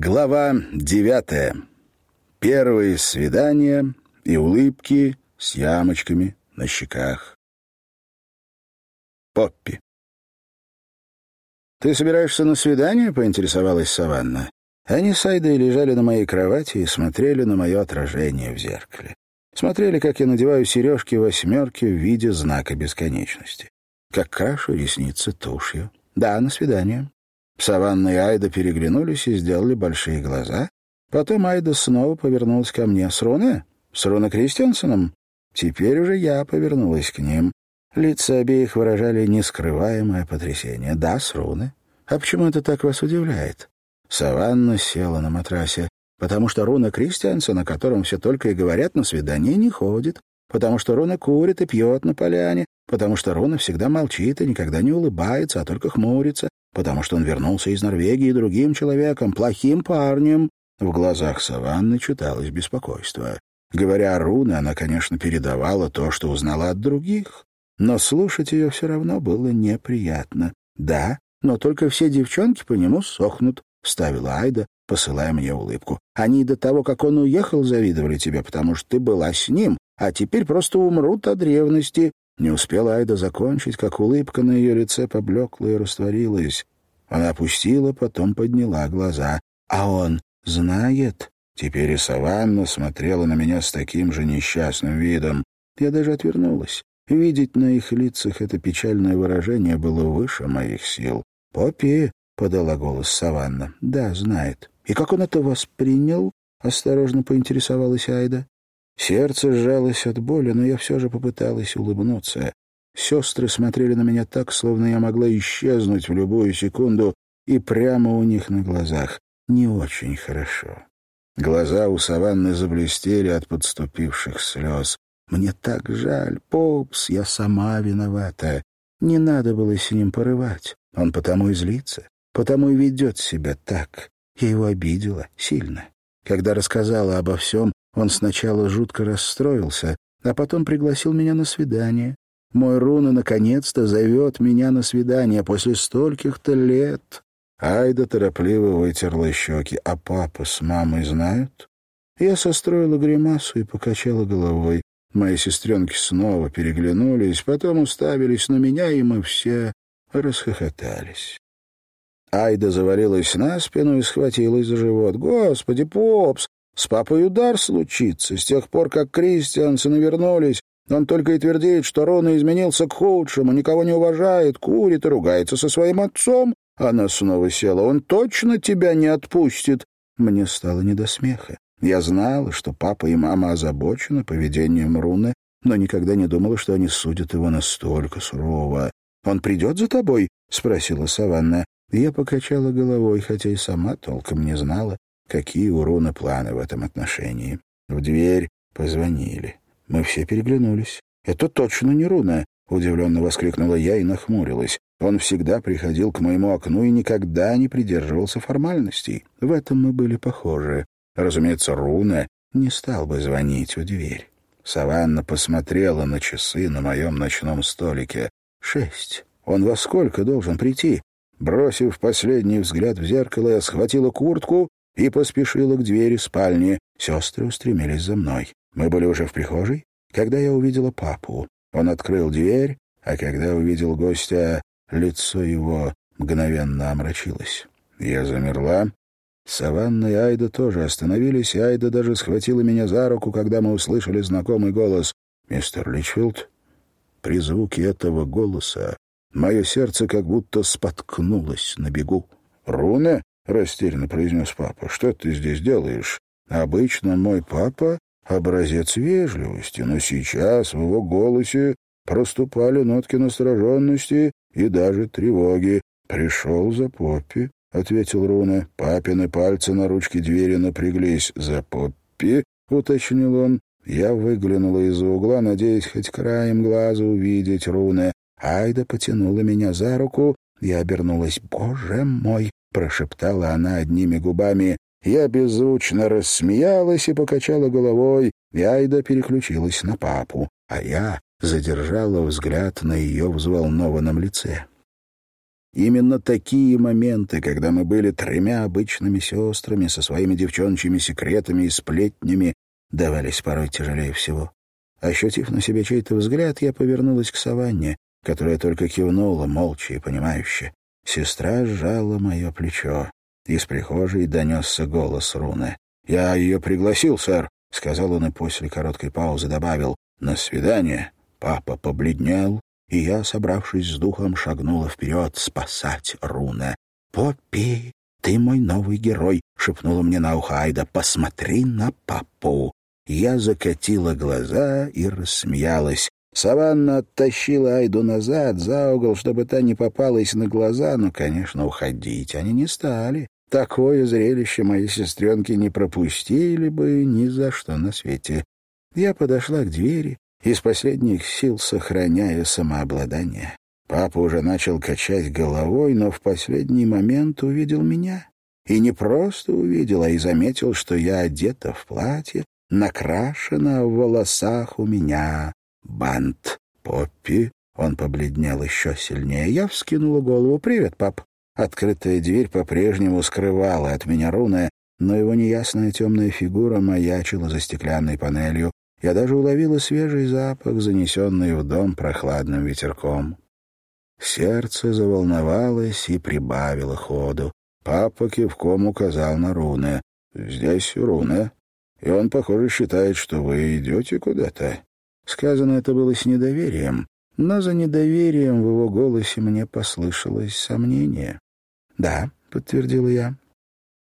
Глава девятая. Первые свидания и улыбки с ямочками на щеках. Поппи. «Ты собираешься на свидание?» — поинтересовалась Саванна. Они с Айдой лежали на моей кровати и смотрели на мое отражение в зеркале. Смотрели, как я надеваю сережки-восьмерки в виде знака бесконечности. Как крашу ресницы тушью. Да, на свидание. Саванна и Айда переглянулись и сделали большие глаза. Потом Айда снова повернулась ко мне. «С Руне? С Руне Кристиансеном?» Теперь уже я повернулась к ним. Лица обеих выражали нескрываемое потрясение. «Да, с Руны. А почему это так вас удивляет?» Саванна села на матрасе. «Потому что Руна Кристиансен, о котором все только и говорят, на свидание не ходит. Потому что Руна курит и пьет на поляне. Потому что Руна всегда молчит и никогда не улыбается, а только хмурится потому что он вернулся из Норвегии другим человеком, плохим парнем. В глазах Саванны читалось беспокойство. Говоря о Руне, она, конечно, передавала то, что узнала от других, но слушать ее все равно было неприятно. «Да, но только все девчонки по нему сохнут», — вставила Айда, посылая мне улыбку. «Они до того, как он уехал, завидовали тебе, потому что ты была с ним, а теперь просто умрут от ревности. Не успела Айда закончить, как улыбка на ее лице поблекла и растворилась. Она опустила, потом подняла глаза. «А он знает?» Теперь и Саванна смотрела на меня с таким же несчастным видом. Я даже отвернулась. Видеть на их лицах это печальное выражение было выше моих сил. «Поппи», — подала голос Саванна, — «да, знает». «И как он это воспринял?» — осторожно поинтересовалась Айда. Сердце сжалось от боли, но я все же попыталась улыбнуться. Сестры смотрели на меня так, словно я могла исчезнуть в любую секунду, и прямо у них на глазах. Не очень хорошо. Глаза у Саванны заблестели от подступивших слез. «Мне так жаль, Попс, я сама виновата. Не надо было с ним порывать. Он потому и злится, потому и ведет себя так. Я его обидела сильно. Когда рассказала обо всем, он сначала жутко расстроился, а потом пригласил меня на свидание. Мой Руна наконец-то зовет меня на свидание после стольких-то лет. Айда торопливо вытерла щеки. А папа с мамой знают? Я состроила гримасу и покачала головой. Мои сестренки снова переглянулись, потом уставились на меня, и мы все расхохотались. Айда завалилась на спину и схватилась за живот. «Господи, Попс, с папой удар случится. С тех пор, как Кристиансы навернулись, он только и твердит, что Рона изменился к худшему, никого не уважает, курит и ругается со своим отцом. Она снова села. Он точно тебя не отпустит. Мне стало не до смеха. Я знала, что папа и мама озабочены поведением Руны, но никогда не думала, что они судят его настолько сурово. «Он придет за тобой?» — спросила Саванна. Я покачала головой, хотя и сама толком не знала, какие у Руны планы в этом отношении. В дверь позвонили. Мы все переглянулись. «Это точно не Руна!» — удивленно воскликнула я и нахмурилась. Он всегда приходил к моему окну и никогда не придерживался формальностей. В этом мы были похожи. Разумеется, Руна не стал бы звонить в дверь. Саванна посмотрела на часы на моем ночном столике. «Шесть. Он во сколько должен прийти?» Бросив последний взгляд в зеркало, я схватила куртку и поспешила к двери спальни. Сестры устремились за мной. Мы были уже в прихожей, когда я увидела папу. Он открыл дверь, а когда увидел гостя, лицо его мгновенно омрачилось. Я замерла. Саванна и Айда тоже остановились, и Айда даже схватила меня за руку, когда мы услышали знакомый голос. «Мистер Личфилд?» При звуке этого голоса мое сердце как будто споткнулось на бегу. «Руна?» — растерянно произнес папа. «Что ты здесь делаешь? Обычно мой папа образец вежливости, но сейчас в его голосе проступали нотки настороженности и даже тревоги. «Пришел за Поппи», — ответил Руна. Папины пальцы на ручке двери напряглись. «За Поппи?» — уточнил он. Я выглянула из-за угла, надеясь хоть краем глаза увидеть Руна. Айда потянула меня за руку. Я обернулась. «Боже мой!» — прошептала она одними губами. Я беззвучно рассмеялась и покачала головой, и Айда переключилась на папу, а я задержала взгляд на ее взволнованном лице. Именно такие моменты, когда мы были тремя обычными сестрами со своими девчончьими секретами и сплетнями, давались порой тяжелее всего. Ощутив на себе чей-то взгляд, я повернулась к Саванне, которая только кивнула, молча и понимающе. Сестра сжала мое плечо. Из прихожей донесся голос Руны. «Я ее пригласил, сэр», — сказал он и после короткой паузы добавил. «На свидание». Папа побледнел, и я, собравшись с духом, шагнула вперед спасать Руна. «Поппи, ты мой новый герой», — шепнула мне на ухо Айда. «Посмотри на папу». Я закатила глаза и рассмеялась. Саванна оттащила Айду назад, за угол, чтобы та не попалась на глаза, но, конечно, уходить они не стали. Такое зрелище мои сестренки не пропустили бы ни за что на свете. Я подошла к двери, из последних сил сохраняя самообладание. Папа уже начал качать головой, но в последний момент увидел меня. И не просто увидел, а и заметил, что я одета в платье, накрашена в волосах у меня бант. Поппи, он побледнел еще сильнее. Я вскинула голову. «Привет, пап». Открытая дверь по-прежнему скрывала от меня руны, но его неясная темная фигура маячила за стеклянной панелью. Я даже уловила свежий запах, занесенный в дом прохладным ветерком. Сердце заволновалось и прибавило ходу. Папа кивком указал на руны. «Здесь руны, и он, похоже, считает, что вы идете куда-то». Сказано это было с недоверием, но за недоверием в его голосе мне послышалось сомнение. «Да», — подтвердил я.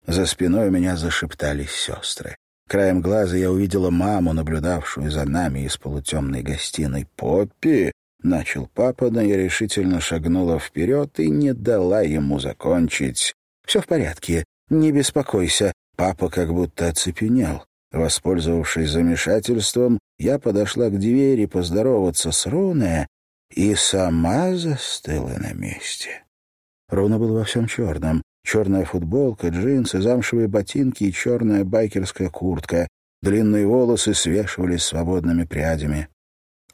За спиной у меня зашептались сестры. Краем глаза я увидела маму, наблюдавшую за нами из полутемной гостиной. «Поппи!» — начал папа, но я решительно шагнула вперед и не дала ему закончить. «Все в порядке, не беспокойся». Папа как будто оцепенел. Воспользовавшись замешательством, я подошла к двери поздороваться с Руне и сама застыла на месте. Руна был во всем черном. Черная футболка, джинсы, замшевые ботинки и черная байкерская куртка. Длинные волосы свешивались свободными прядями.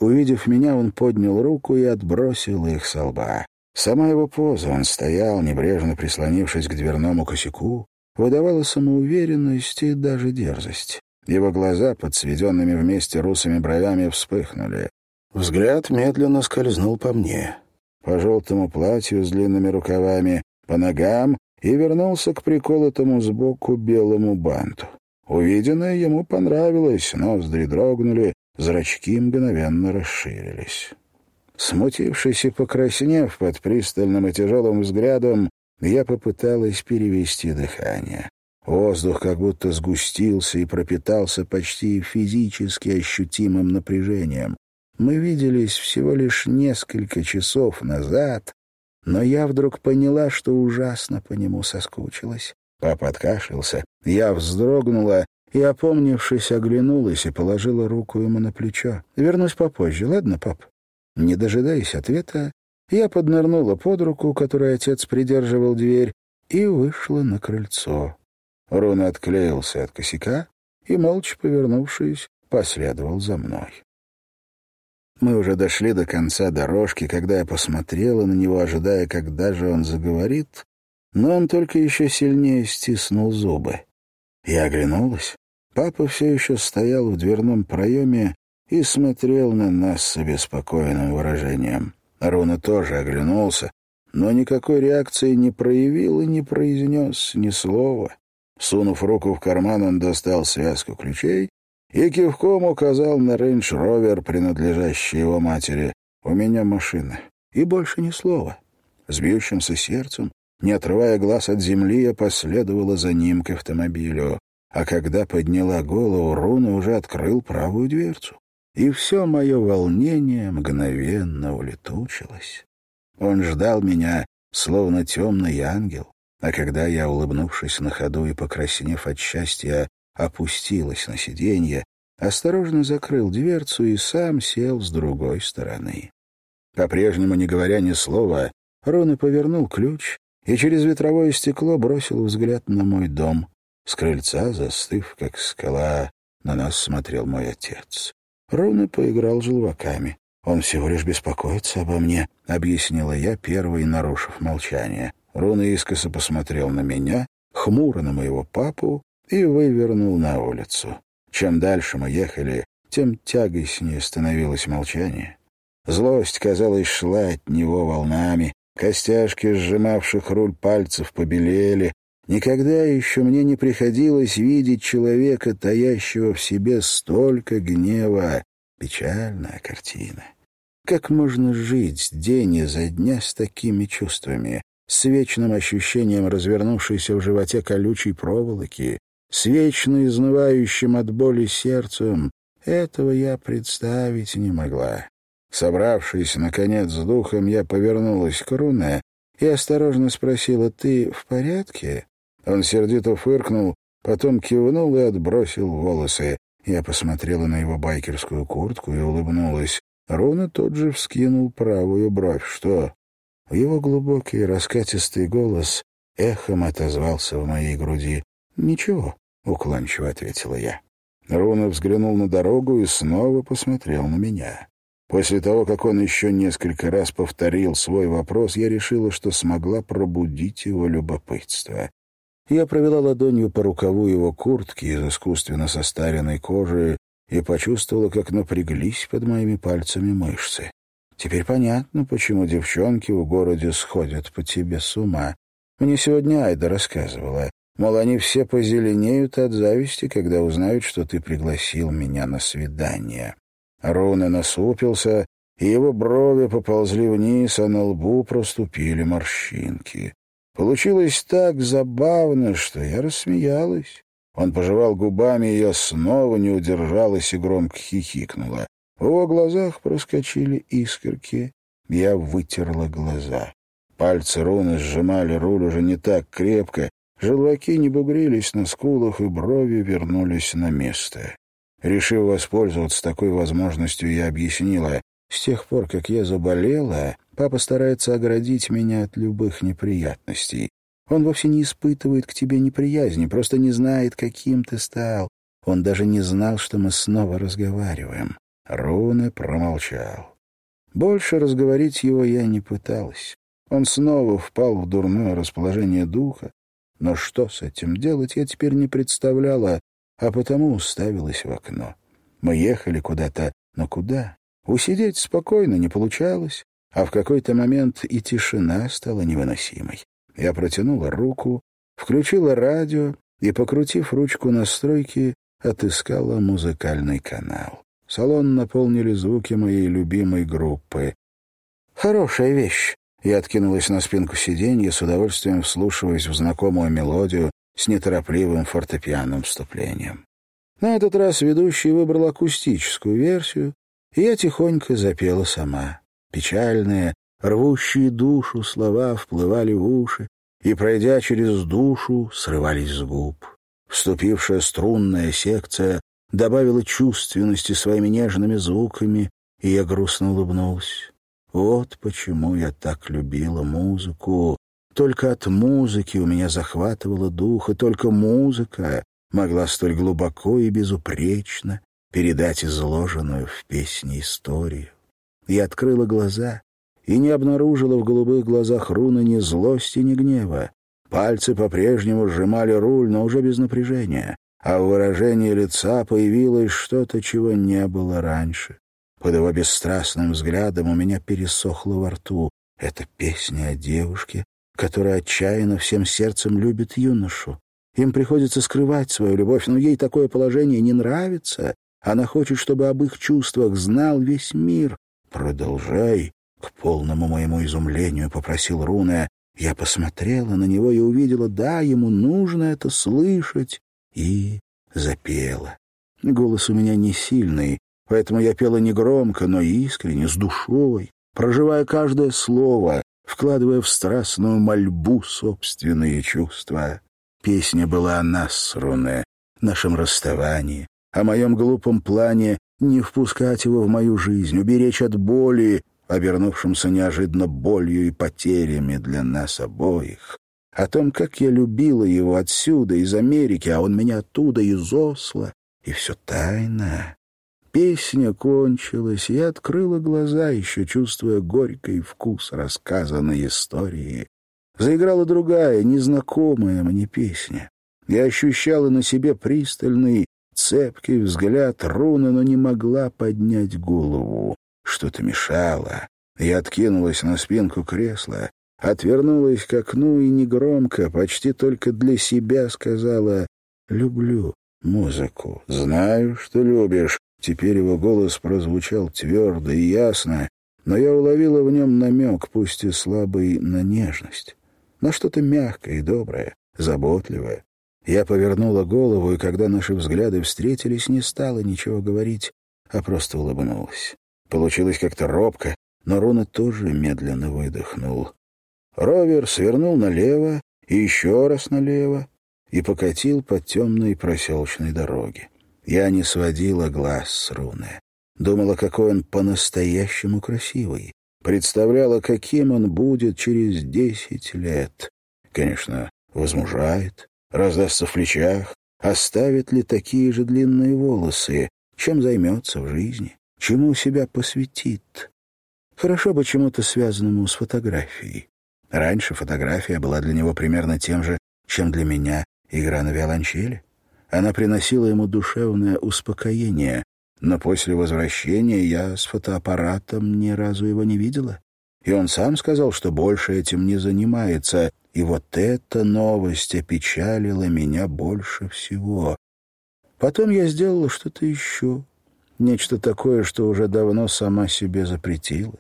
Увидев меня, он поднял руку и отбросил их со лба. Сама его поза, он стоял, небрежно прислонившись к дверному косяку, выдавала самоуверенность и даже дерзость. Его глаза под сведенными вместе русыми бровями вспыхнули. Взгляд медленно скользнул по мне, по желтому платью с длинными рукавами, по ногам и вернулся к приколотому сбоку белому банту. Увиденное ему понравилось, ноздри дрогнули, зрачки мгновенно расширились. Смутившись и покраснев под пристальным и тяжелым взглядом, я попыталась перевести дыхание. Воздух как будто сгустился и пропитался почти физически ощутимым напряжением. Мы виделись всего лишь несколько часов назад, но я вдруг поняла, что ужасно по нему соскучилась. Папа откашлялся, я вздрогнула и, опомнившись, оглянулась и положила руку ему на плечо. «Вернусь попозже, ладно, пап?» Не дожидаясь ответа, я поднырнула под руку, которой отец придерживал дверь, и вышла на крыльцо. Рон отклеился от косяка и, молча повернувшись, последовал за мной. Мы уже дошли до конца дорожки, когда я посмотрела на него, ожидая, когда же он заговорит, но он только еще сильнее стиснул зубы. Я оглянулась. Папа все еще стоял в дверном проеме и смотрел на нас с обеспокоенным выражением. Руна тоже оглянулся, но никакой реакции не проявил и не произнес ни слова. Сунув руку в карман, он достал связку ключей и кивком указал на рейндж-ровер, принадлежащий его матери. «У меня машина». И больше ни слова. С бьющимся сердцем, не отрывая глаз от земли, я последовала за ним к автомобилю. А когда подняла голову, Рун уже открыл правую дверцу. И все мое волнение мгновенно улетучилось. Он ждал меня, словно темный ангел. А когда я, улыбнувшись на ходу и покраснев от счастья, опустилась на сиденье, осторожно закрыл дверцу и сам сел с другой стороны. По-прежнему, не говоря ни слова, Рона повернул ключ и через ветровое стекло бросил взгляд на мой дом. С крыльца, застыв, как скала, на нас смотрел мой отец. Рона поиграл желваками. «Он всего лишь беспокоится обо мне», — объяснила я, первой нарушив молчание. Руна искоса посмотрел на меня, хмуро на моего папу и вывернул на улицу. Чем дальше мы ехали, тем тягостнее становилось молчание. Злость, казалось, шла от него волнами. Костяшки, сжимавших руль пальцев, побелели. Никогда еще мне не приходилось видеть человека, таящего в себе столько гнева. Печальная картина. Как можно жить день изо дня с такими чувствами? С вечным ощущением развернувшейся в животе колючей проволоки, с вечно изнывающим от боли сердцем, этого я представить не могла. Собравшись, наконец, с духом, я повернулась к Руне и осторожно спросила, «Ты в порядке?» Он сердито фыркнул, потом кивнул и отбросил волосы. Я посмотрела на его байкерскую куртку и улыбнулась. Руна тот же вскинул правую бровь. «Что?» Его глубокий раскатистый голос эхом отозвался в моей груди. «Ничего», — уклончиво ответила я. Руна взглянул на дорогу и снова посмотрел на меня. После того, как он еще несколько раз повторил свой вопрос, я решила, что смогла пробудить его любопытство. Я провела ладонью по рукаву его куртки из искусственно состаренной кожи и почувствовала, как напряглись под моими пальцами мышцы. Теперь понятно, почему девчонки в городе сходят по тебе с ума. Мне сегодня Айда рассказывала. Мол, они все позеленеют от зависти, когда узнают, что ты пригласил меня на свидание. Руна насупился, и его брови поползли вниз, а на лбу проступили морщинки. Получилось так забавно, что я рассмеялась. Он пожевал губами, и я снова не удержалась и громко хихикнула. В его глазах проскочили искорки. Я вытерла глаза. Пальцы Руны сжимали руль уже не так крепко, Желваки не бугрились на скулах, и брови вернулись на место. Решив воспользоваться такой возможностью, я объяснила, с тех пор, как я заболела, папа старается оградить меня от любых неприятностей. Он вовсе не испытывает к тебе неприязни, просто не знает, каким ты стал. Он даже не знал, что мы снова разговариваем. Руны промолчал. Больше разговорить его я не пыталась. Он снова впал в дурное расположение духа, но что с этим делать, я теперь не представляла, а потому уставилась в окно. Мы ехали куда-то, но куда? Усидеть спокойно не получалось, а в какой-то момент и тишина стала невыносимой. Я протянула руку, включила радио и, покрутив ручку настройки, отыскала музыкальный канал. Салон наполнили звуки моей любимой группы. «Хорошая вещь», я откинулась на спинку сиденья, с удовольствием вслушиваясь в знакомую мелодию с неторопливым фортепианным вступлением. На этот раз ведущий выбрал акустическую версию, и я тихонько запела сама. Печальные, рвущие душу слова вплывали в уши и, пройдя через душу, срывались с губ. Вступившая струнная секция добавила чувственности своими нежными звуками, и я грустно улыбнулась. Вот почему я так любила музыку. Только от музыки у меня захватывало дух, и только музыка могла столь глубоко и безупречно передать изложенную в песне историю. Я открыла глаза и не обнаружила в голубых глазах руны ни злости, ни гнева. Пальцы по-прежнему сжимали руль, но уже без напряжения, а в выражении лица появилось что-то, чего не было раньше. Под его бесстрастным взглядом у меня пересохло во рту. Это песня о девушке, которая отчаянно всем сердцем любит юношу. Им приходится скрывать свою любовь, но ей такое положение не нравится. Она хочет, чтобы об их чувствах знал весь мир. «Продолжай», — к полному моему изумлению попросил Руна. Я посмотрела на него и увидела, да, ему нужно это слышать, и запела. Голос у меня не сильный, Поэтому я пела не громко, но искренне, с душой, проживая каждое слово, вкладывая в страстную мольбу собственные чувства. Песня была о нас Руне, нашем расставании, о моем глупом плане не впускать его в мою жизнь, уберечь от боли, обернувшимся неожиданно болью и потерями для нас обоих, о том, как я любила его отсюда, из Америки, а он меня оттуда, из Осло, и все тайно, Песня кончилась, я открыла глаза, еще чувствуя горький вкус рассказанной истории. Заиграла другая, незнакомая мне песня. Я ощущала на себе пристальный, цепкий взгляд руны, но не могла поднять голову. Что-то мешало. Я откинулась на спинку кресла, отвернулась к окну и негромко, почти только для себя сказала «Люблю музыку. Знаю, что любишь». Теперь его голос прозвучал твердо и ясно, но я уловила в нем намек, пусть и слабый, на нежность, на что-то мягкое и доброе, заботливое. Я повернула голову, и когда наши взгляды встретились, не стала ничего говорить, а просто улыбнулась. Получилось как-то робко, но Руна тоже медленно выдохнул. Ровер свернул налево и еще раз налево и покатил по темной проселочной дороге. Я не сводила глаз с Руны. Думала, какой он по-настоящему красивый. Представляла, каким он будет через десять лет. Конечно, возмужает, раздастся в плечах, оставит ли такие же длинные волосы, чем займется в жизни, чему себя посвятит. Хорошо бы чему-то связанному с фотографией. Раньше фотография была для него примерно тем же, чем для меня игра на виолончели. Она приносила ему душевное успокоение, но после возвращения я с фотоаппаратом ни разу его не видела. И он сам сказал, что больше этим не занимается, и вот эта новость опечалила меня больше всего. Потом я сделала что-то еще, нечто такое, что уже давно сама себе запретила.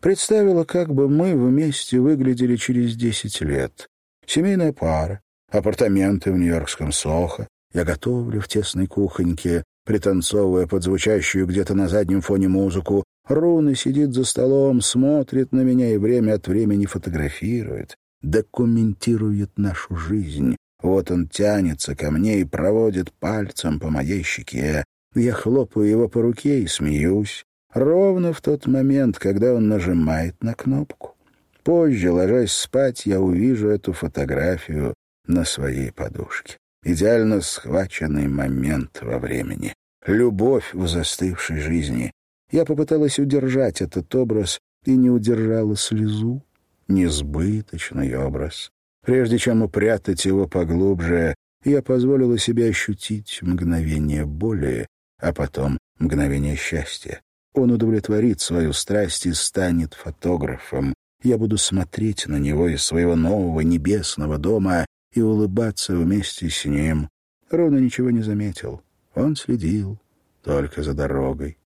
Представила, как бы мы вместе выглядели через десять лет. Семейная пара, апартаменты в Нью-Йоркском Сохо. Я готовлю в тесной кухоньке, пританцовывая под звучащую где-то на заднем фоне музыку. Руна сидит за столом, смотрит на меня и время от времени фотографирует, документирует нашу жизнь. Вот он тянется ко мне и проводит пальцем по моей щеке. Я хлопаю его по руке и смеюсь. Ровно в тот момент, когда он нажимает на кнопку. Позже, ложась спать, я увижу эту фотографию на своей подушке. Идеально схваченный момент во времени. Любовь в застывшей жизни. Я попыталась удержать этот образ и не удержала слезу. Несбыточный образ. Прежде чем упрятать его поглубже, я позволила себе ощутить мгновение боли, а потом мгновение счастья. Он удовлетворит свою страсть и станет фотографом. Я буду смотреть на него из своего нового небесного дома и улыбаться вместе с ним. Рона ничего не заметил. Он следил только за дорогой.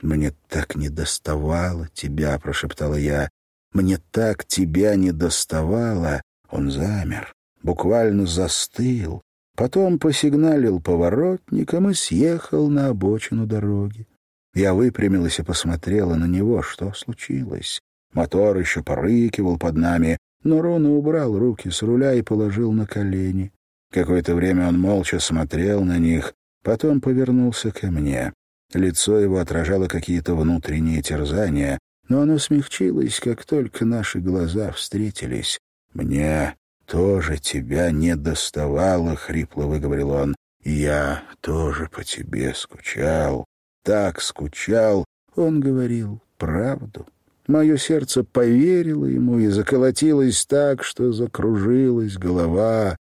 «Мне так не доставало тебя», — прошептала я. «Мне так тебя не доставало». Он замер, буквально застыл. Потом посигналил поворотником и съехал на обочину дороги. Я выпрямилась и посмотрела на него, что случилось. Мотор еще порыкивал под нами, но Рона убрал руки с руля и положил на колени. Какое-то время он молча смотрел на них, потом повернулся ко мне. Лицо его отражало какие-то внутренние терзания, но оно смягчилось, как только наши глаза встретились. «Мне тоже тебя не доставало», — хрипло выговорил он. «Я тоже по тебе скучал» так скучал, он говорил правду. Мое сердце поверило ему и заколотилось так, что закружилась голова.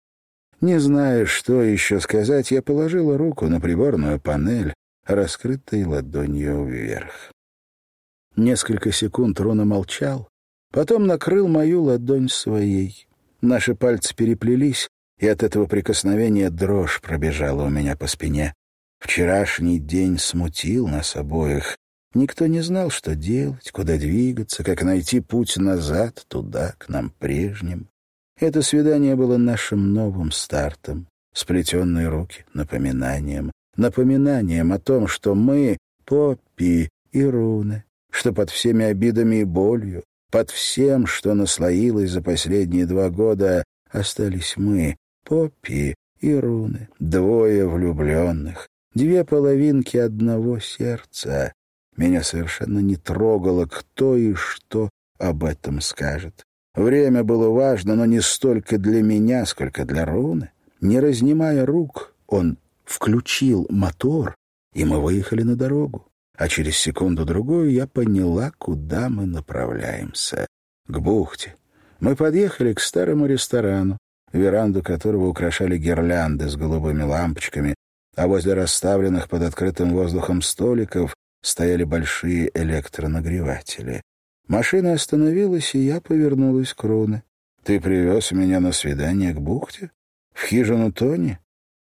Не зная, что еще сказать, я положила руку на приборную панель, раскрытой ладонью вверх. Несколько секунд Рона молчал, потом накрыл мою ладонь своей. Наши пальцы переплелись, и от этого прикосновения дрожь пробежала у меня по спине. Вчерашний день смутил нас обоих. Никто не знал, что делать, куда двигаться, как найти путь назад, туда, к нам прежним. Это свидание было нашим новым стартом. Сплетенные руки — напоминанием. Напоминанием о том, что мы — Поппи и Руны, что под всеми обидами и болью, под всем, что наслоилось за последние два года, остались мы — Поппи и Руны, двое влюбленных, Две половинки одного сердца. Меня совершенно не трогало, кто и что об этом скажет. Время было важно, но не столько для меня, сколько для Руны. Не разнимая рук, он включил мотор и мы выехали на дорогу. А через секунду-другую я поняла, куда мы направляемся. К бухте. Мы подъехали к старому ресторану, веранду которого украшали гирлянды с голубыми лампочками, а возле расставленных под открытым воздухом столиков стояли большие электронагреватели. Машина остановилась, и я повернулась к Руне. «Ты привез меня на свидание к бухте? В хижину Тони?»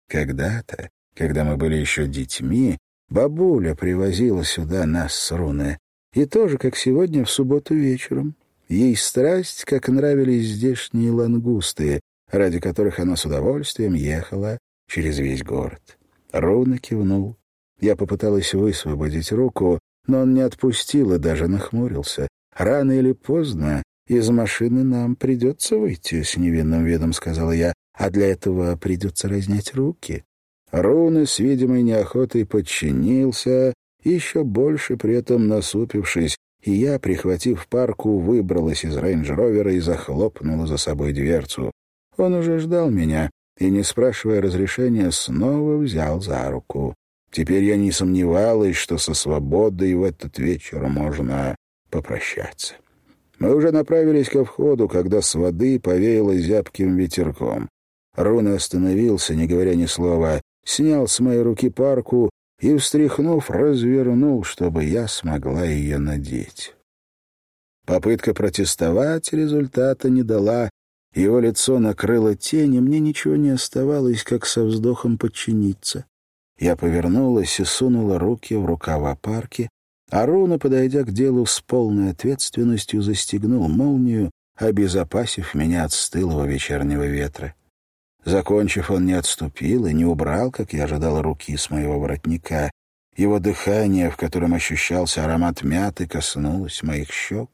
Когда-то, когда мы были еще детьми, бабуля привозила сюда нас с Руне. И тоже, как сегодня, в субботу вечером. Ей страсть, как нравились здешние лангусты, ради которых она с удовольствием ехала через весь город. Руна кивнул. Я попыталась высвободить руку, но он не отпустил и даже нахмурился. Рано или поздно из машины нам придется выйти, — с невинным видом сказала я, — а для этого придется разнять руки. Руна с видимой неохотой подчинился, еще больше при этом насупившись, и я, прихватив парку, выбралась из рейндж-ровера и захлопнула за собой дверцу. Он уже ждал меня и, не спрашивая разрешения, снова взял за руку. Теперь я не сомневалась, что со свободой в этот вечер можно попрощаться. Мы уже направились ко входу, когда с воды повеяло зябким ветерком. Руна остановился, не говоря ни слова, снял с моей руки парку и, встряхнув, развернул, чтобы я смогла ее надеть. Попытка протестовать результата не дала. Его лицо накрыло тень, и мне ничего не оставалось, как со вздохом подчиниться. Я повернулась и сунула руки в рукава парки, а Руна, подойдя к делу с полной ответственностью, застегнул молнию, обезопасив меня от стылого вечернего ветра. Закончив, он не отступил и не убрал, как я ожидал, руки с моего воротника. Его дыхание, в котором ощущался аромат мяты, коснулось моих щек.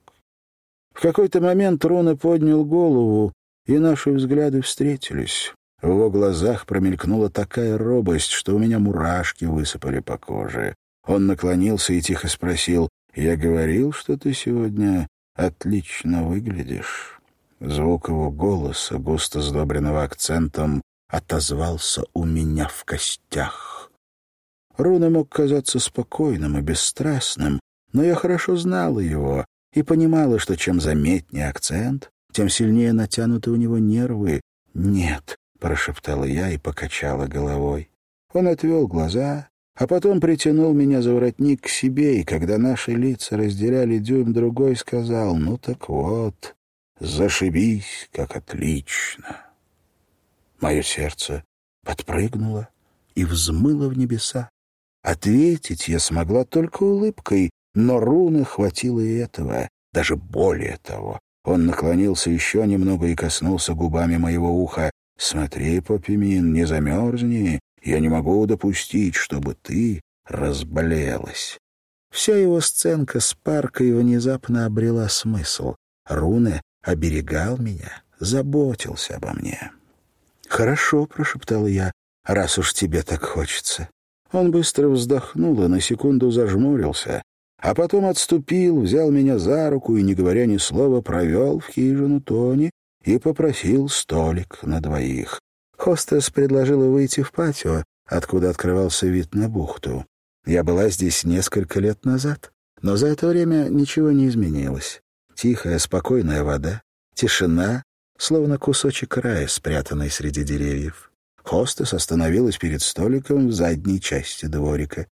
В какой-то момент Руна поднял голову, и наши взгляды встретились. В его глазах промелькнула такая робость, что у меня мурашки высыпали по коже. Он наклонился и тихо спросил, «Я говорил, что ты сегодня отлично выглядишь». Звук его голоса, густо сдобренного акцентом, отозвался у меня в костях. Руна мог казаться спокойным и бесстрастным, но я хорошо знала его и понимала, что чем заметнее акцент, тем сильнее натянуты у него нервы. «Нет», — прошептала я и покачала головой. Он отвел глаза, а потом притянул меня за воротник к себе, и когда наши лица разделяли дюйм другой, сказал, «Ну так вот, Зашибись, как отлично. Мое сердце подпрыгнуло и взмыло в небеса. Ответить я смогла только улыбкой, но руны хватило и этого, даже более того. Он наклонился еще немного и коснулся губами моего уха. «Смотри, Попимин, не замерзни, я не могу допустить, чтобы ты разболелась». Вся его сценка с паркой внезапно обрела смысл. Руны оберегал меня, заботился обо мне. «Хорошо», — прошептал я, — «раз уж тебе так хочется». Он быстро вздохнул и на секунду зажмурился, а потом отступил, взял меня за руку и, не говоря ни слова, провел в хижину Тони и попросил столик на двоих. Хостес предложила выйти в патио, откуда открывался вид на бухту. Я была здесь несколько лет назад, но за это время ничего не изменилось. Тихая, спокойная вода, тишина, словно кусочек рая, спрятанный среди деревьев. Хостес остановилась перед столиком в задней части дворика.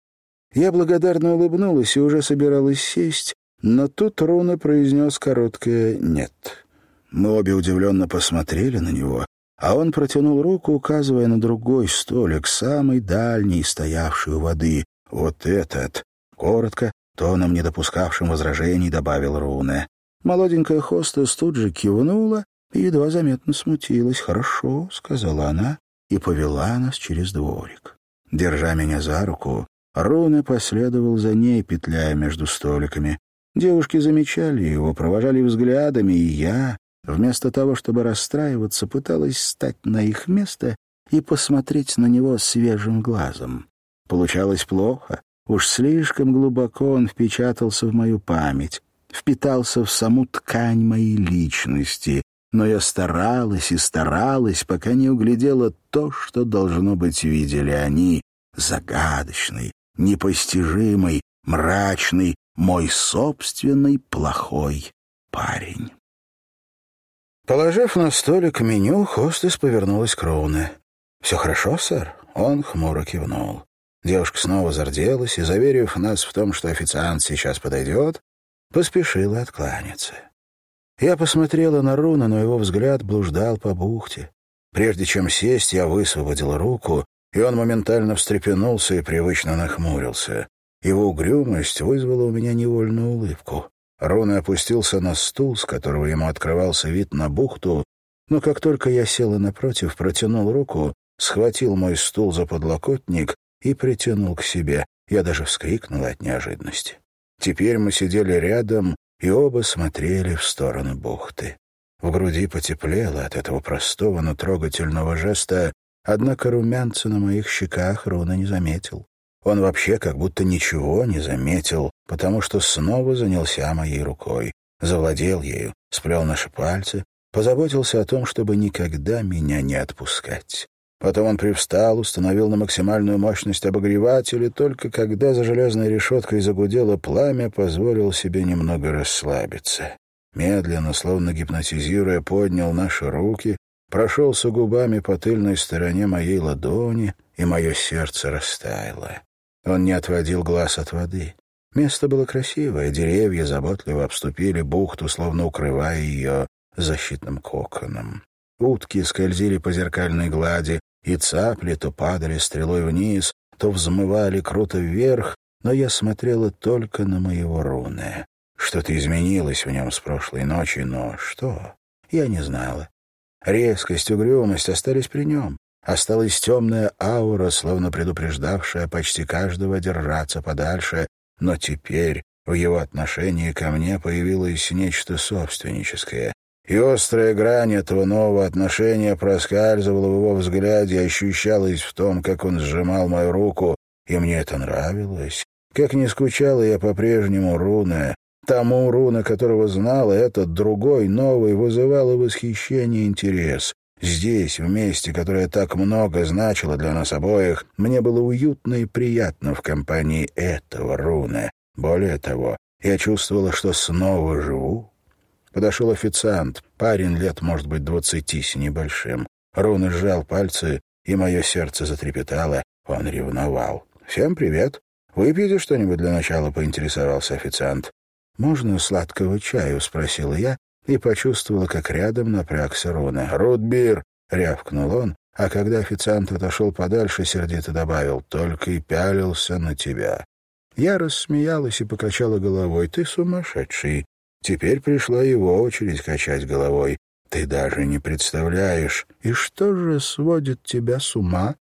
Я благодарно улыбнулась и уже собиралась сесть, но тут Руна произнес короткое «нет». Мы обе удивленно посмотрели на него, а он протянул руку, указывая на другой столик, самый дальний, стоявший у воды. «Вот этот!» Коротко, тоном, не допускавшим возражений, добавил Руне. Молоденькая хостес тут же кивнула и едва заметно смутилась. «Хорошо», — сказала она и повела нас через дворик. Держа меня за руку, Руна последовал за ней, петляя между столиками. Девушки замечали его, провожали взглядами, и я, вместо того, чтобы расстраиваться, пыталась стать на их место и посмотреть на него свежим глазом. Получалось плохо. Уж слишком глубоко он впечатался в мою память впитался в саму ткань моей личности, но я старалась и старалась, пока не углядела то, что, должно быть, видели они, загадочный, непостижимый, мрачный, мой собственный плохой парень. Положив на столик меню, хостес повернулась к Роуне. «Все хорошо, сэр?» Он хмуро кивнул. Девушка снова зарделась и, заверив нас в том, что официант сейчас подойдет, поспешила откланяться. Я посмотрела на Руна, но его взгляд блуждал по бухте. Прежде чем сесть, я высвободил руку, и он моментально встрепенулся и привычно нахмурился. Его угрюмость вызвала у меня невольную улыбку. Рон опустился на стул, с которого ему открывался вид на бухту, но как только я села напротив, протянул руку, схватил мой стул за подлокотник и притянул к себе. Я даже вскрикнула от неожиданности. Теперь мы сидели рядом и оба смотрели в сторону бухты. В груди потеплело от этого простого, но трогательного жеста, однако румянца на моих щеках Руна не заметил. Он вообще как будто ничего не заметил, потому что снова занялся моей рукой, завладел ею, сплел наши пальцы, позаботился о том, чтобы никогда меня не отпускать. Потом он привстал, установил на максимальную мощность обогреватель, и только когда за железной решеткой загудело пламя, позволил себе немного расслабиться. Медленно, словно гипнотизируя, поднял наши руки, прошелся губами по тыльной стороне моей ладони, и мое сердце растаяло. Он не отводил глаз от воды. Место было красивое, деревья заботливо обступили бухту, словно укрывая ее защитным коконом. Утки скользили по зеркальной глади, и цапли то падали стрелой вниз, то взмывали круто вверх, но я смотрела только на моего руны. Что-то изменилось в нем с прошлой ночи, но что? Я не знала. Резкость, угрюмость остались при нем. Осталась темная аура, словно предупреждавшая почти каждого держаться подальше, но теперь в его отношении ко мне появилось нечто собственническое. И острая грань этого нового отношения проскальзывала в его взгляде и ощущалась в том, как он сжимал мою руку, и мне это нравилось. Как не скучала я по-прежнему руна, тому руна, которого знала, этот другой, новый, вызывал восхищение и интерес. Здесь, в месте, которое так много значило для нас обоих, мне было уютно и приятно в компании этого руна. Более того, я чувствовала, что снова живу. Подошел официант, парень лет, может быть, двадцати с небольшим. Руна сжал пальцы, и мое сердце затрепетало. Он ревновал. «Всем привет. Выпьете что-нибудь для начала?» — поинтересовался официант. «Можно сладкого чаю?» — спросила я, и почувствовала, как рядом напрягся Руна. «Рудбир!» — рявкнул он, а когда официант отошел подальше, сердито добавил «Только и пялился на тебя». Я рассмеялась и покачала головой. «Ты сумасшедший!» Теперь пришла его очередь качать головой. «Ты даже не представляешь! И что же сводит тебя с ума?»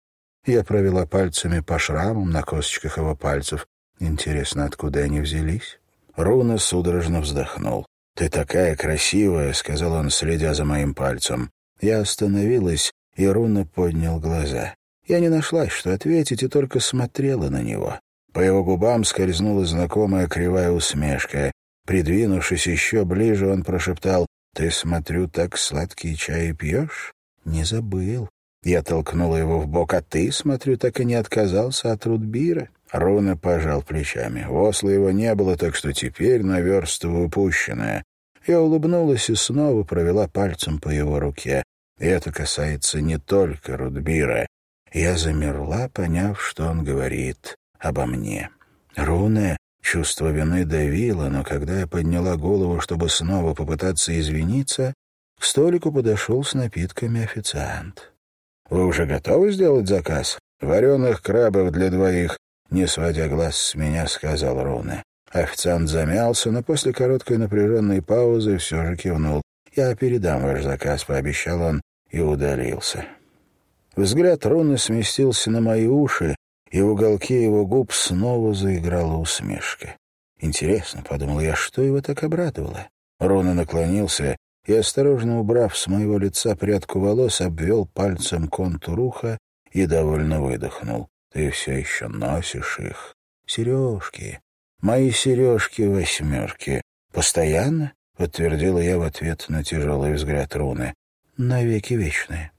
Я провела пальцами по шрамам на косточках его пальцев. Интересно, откуда они взялись? Руна судорожно вздохнул. «Ты такая красивая», — сказал он, следя за моим пальцем. Я остановилась, и Руна поднял глаза. Я не нашлась, что ответить, и только смотрела на него. По его губам скользнула знакомая кривая усмешка. Придвинувшись еще ближе, он прошептал, «Ты, смотрю, так сладкий чай пьешь?» «Не забыл». Я толкнула его в бок, «А ты, смотрю, так и не отказался от Рудбира?» Руна пожал плечами. Восла его не было, так что теперь наверстываю упущенное. Я улыбнулась и снова провела пальцем по его руке. И это касается не только Рудбира. Я замерла, поняв, что он говорит обо мне. Руна чувство вины давило, но когда я подняла голову, чтобы снова попытаться извиниться, к столику подошел с напитками официант. «Вы уже готовы сделать заказ? Вареных крабов для двоих?» Не сводя глаз с меня, сказал Руна. Официант замялся, но после короткой напряженной паузы все же кивнул. «Я передам ваш заказ», — пообещал он и удалился. Взгляд Руны сместился на мои уши, и в уголке его губ снова заиграла усмешка. «Интересно», — подумал я, — что его так обрадовало? Руна наклонился и, осторожно убрав с моего лица прядку волос, обвел пальцем контур уха и довольно выдохнул. Ты все еще носишь их. Сережки. Мои сережки-восьмерки. Постоянно? Подтвердила я в ответ на тяжелый взгляд Руны. Навеки вечные.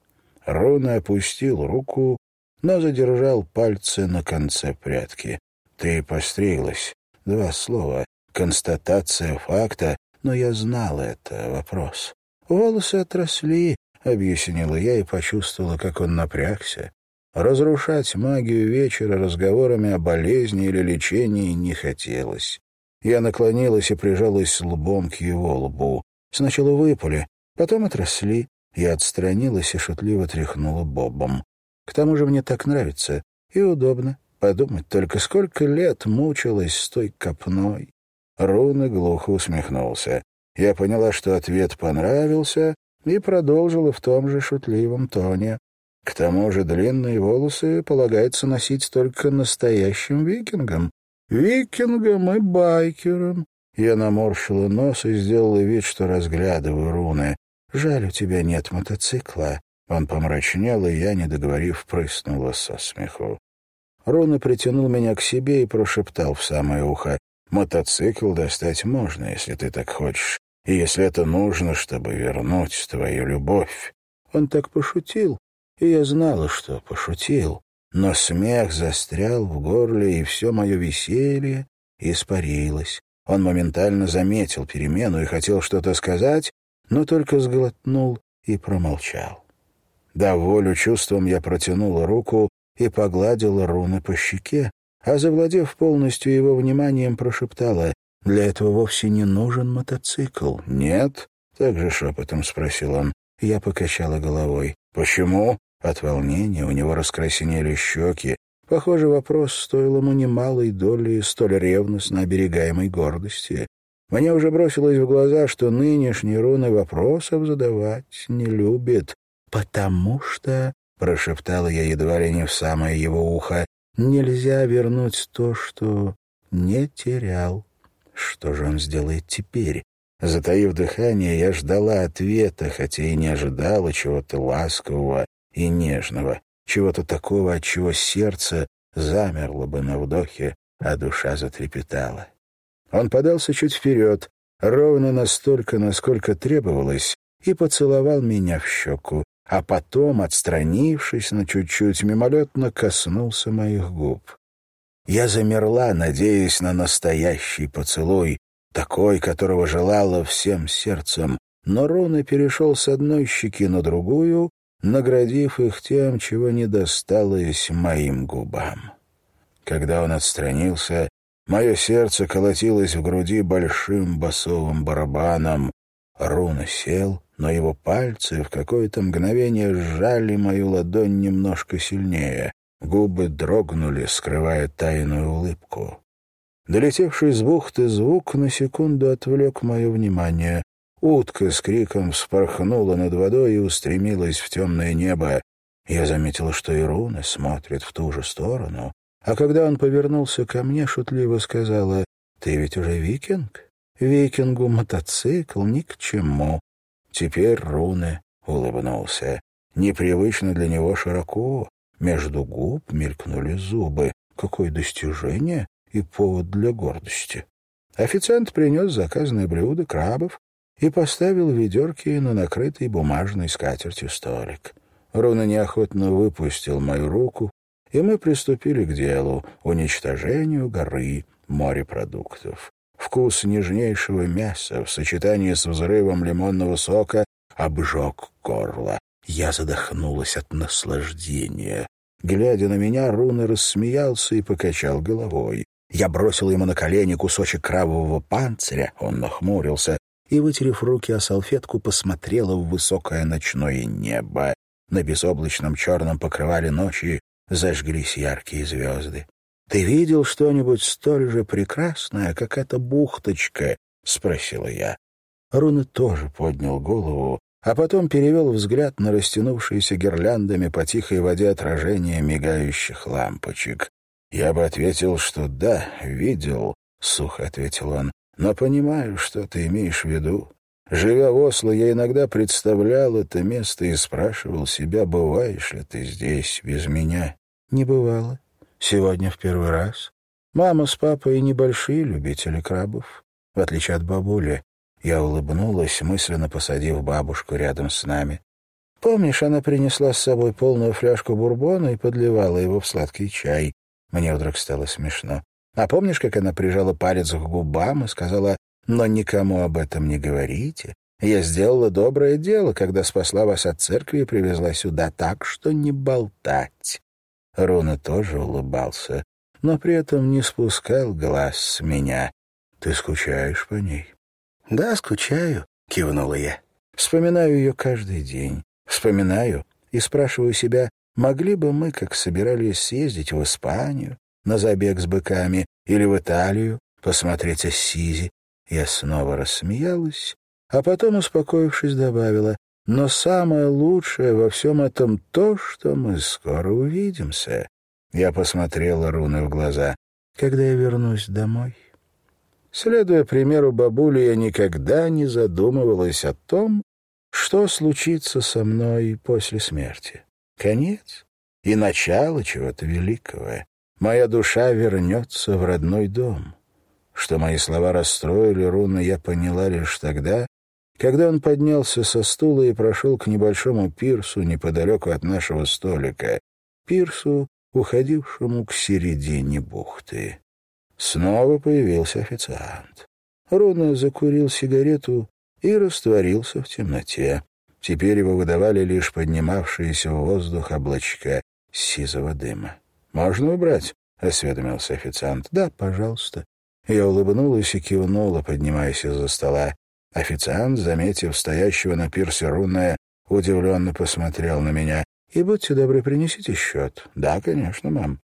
Руна опустил руку, но задержал пальцы на конце прятки. Ты постриглась. Два слова. Констатация факта, но я знал это. Вопрос. Волосы отросли, — объяснила я и почувствовала, как он напрягся. Разрушать магию вечера разговорами о болезни или лечении не хотелось. Я наклонилась и прижалась лбом к его лбу. Сначала выпали, потом отросли. Я отстранилась и шутливо тряхнула бобом. К тому же мне так нравится и удобно. Подумать только, сколько лет мучилась с той копной. Руна глухо усмехнулся. Я поняла, что ответ понравился, и продолжила в том же шутливом тоне. К тому же длинные волосы полагается носить только настоящим викингам. Викингам и байкерам. Я наморщила нос и сделала вид, что разглядываю руны. «Жаль, у тебя нет мотоцикла». Он помрачнел, и я, не договорив, прыснула со смеху. Руна притянул меня к себе и прошептал в самое ухо. «Мотоцикл достать можно, если ты так хочешь, и если это нужно, чтобы вернуть твою любовь». Он так пошутил, и я знала, что пошутил. Но смех застрял в горле, и все мое веселье испарилось. Он моментально заметил перемену и хотел что-то сказать, но только сглотнул и промолчал. Дав волю чувствам, я протянула руку и погладила руны по щеке, а, завладев полностью его вниманием, прошептала, «Для этого вовсе не нужен мотоцикл». «Нет?» — также шепотом спросил он. Я покачала головой. «Почему?» От волнения у него раскраснели щеки. Похоже, вопрос стоил ему немалой доли столь ревностно оберегаемой гордости. Мне уже бросилось в глаза, что нынешний руны вопросов задавать не любит. «Потому что...» — прошептала я едва ли не в самое его ухо. «Нельзя вернуть то, что не терял». Что же он сделает теперь? Затаив дыхание, я ждала ответа, хотя и не ожидала чего-то ласкового и нежного, чего-то такого, от чего сердце замерло бы на вдохе, а душа затрепетала. Он подался чуть вперед, ровно настолько, насколько требовалось, и поцеловал меня в щеку, а потом, отстранившись на чуть-чуть, мимолетно коснулся моих губ. Я замерла, надеясь на настоящий поцелуй, такой, которого желала всем сердцем, но Руна перешел с одной щеки на другую, наградив их тем, чего не досталось моим губам. Когда он отстранился, мое сердце колотилось в груди большим басовым барабаном. Руна сел, но его пальцы в какое-то мгновение сжали мою ладонь немножко сильнее. Губы дрогнули, скрывая тайную улыбку. Долетевший с бухты звук на секунду отвлек мое внимание. Утка с криком вспорхнула над водой и устремилась в темное небо. Я заметил, что и Руна смотрит в ту же сторону. А когда он повернулся ко мне, шутливо сказала, «Ты ведь уже викинг? Викингу мотоцикл ни к чему». Теперь Руны улыбнулся. Непривычно для него широко. Между губ мелькнули зубы. Какое достижение и повод для гордости. Официант принес заказанное блюдо крабов, и поставил ведерки на накрытый бумажной скатертью столик. Руна неохотно выпустил мою руку, и мы приступили к делу — уничтожению горы морепродуктов. Вкус нежнейшего мяса в сочетании с взрывом лимонного сока обжег горло. Я задохнулась от наслаждения. Глядя на меня, Руна рассмеялся и покачал головой. Я бросил ему на колени кусочек крабового панциря, он нахмурился, и, вытерев руки о салфетку, посмотрела в высокое ночное небо. На безоблачном черном покрывале ночи зажглись яркие звезды. «Ты видел что-нибудь столь же прекрасное, как эта бухточка?» — спросила я. Руны тоже поднял голову, а потом перевел взгляд на растянувшиеся гирляндами по тихой воде отражения мигающих лампочек. «Я бы ответил, что да, видел», — сухо ответил он но понимаю, что ты имеешь в виду. Живя в Осло, я иногда представлял это место и спрашивал себя, бываешь ли ты здесь без меня. Не бывало. Сегодня в первый раз. Мама с папой небольшие любители крабов, в отличие от бабули. Я улыбнулась, мысленно посадив бабушку рядом с нами. Помнишь, она принесла с собой полную фляжку бурбона и подливала его в сладкий чай. Мне вдруг стало смешно. А помнишь, как она прижала палец к губам и сказала, «Но никому об этом не говорите. Я сделала доброе дело, когда спасла вас от церкви и привезла сюда, так что не болтать». Руна тоже улыбался, но при этом не спускал глаз с меня. «Ты скучаешь по ней?» «Да, скучаю», — кивнула я. «Вспоминаю ее каждый день. Вспоминаю и спрашиваю себя, могли бы мы, как собирались, съездить в Испанию на забег с быками или в Италию посмотреть Ассизи. Я снова рассмеялась, а потом, успокоившись, добавила, «Но самое лучшее во всем этом то, что мы скоро увидимся». Я посмотрела Руны в глаза. «Когда я вернусь домой?» Следуя примеру бабули, я никогда не задумывалась о том, что случится со мной после смерти. Конец и начало чего-то великого. Моя душа вернется в родной дом. Что мои слова расстроили Руна, я поняла лишь тогда, когда он поднялся со стула и прошел к небольшому пирсу неподалеку от нашего столика, пирсу, уходившему к середине бухты. Снова появился официант. Руна закурил сигарету и растворился в темноте. Теперь его выдавали лишь поднимавшиеся в воздух облачка сизого дыма. «Можно убрать?» — осведомился официант. «Да, пожалуйста». Я улыбнулась и кивнула, поднимаясь из-за стола. Официант, заметив стоящего на пирсе Руна, удивленно посмотрел на меня. «И будьте добры, принесите счет». «Да, конечно, мам».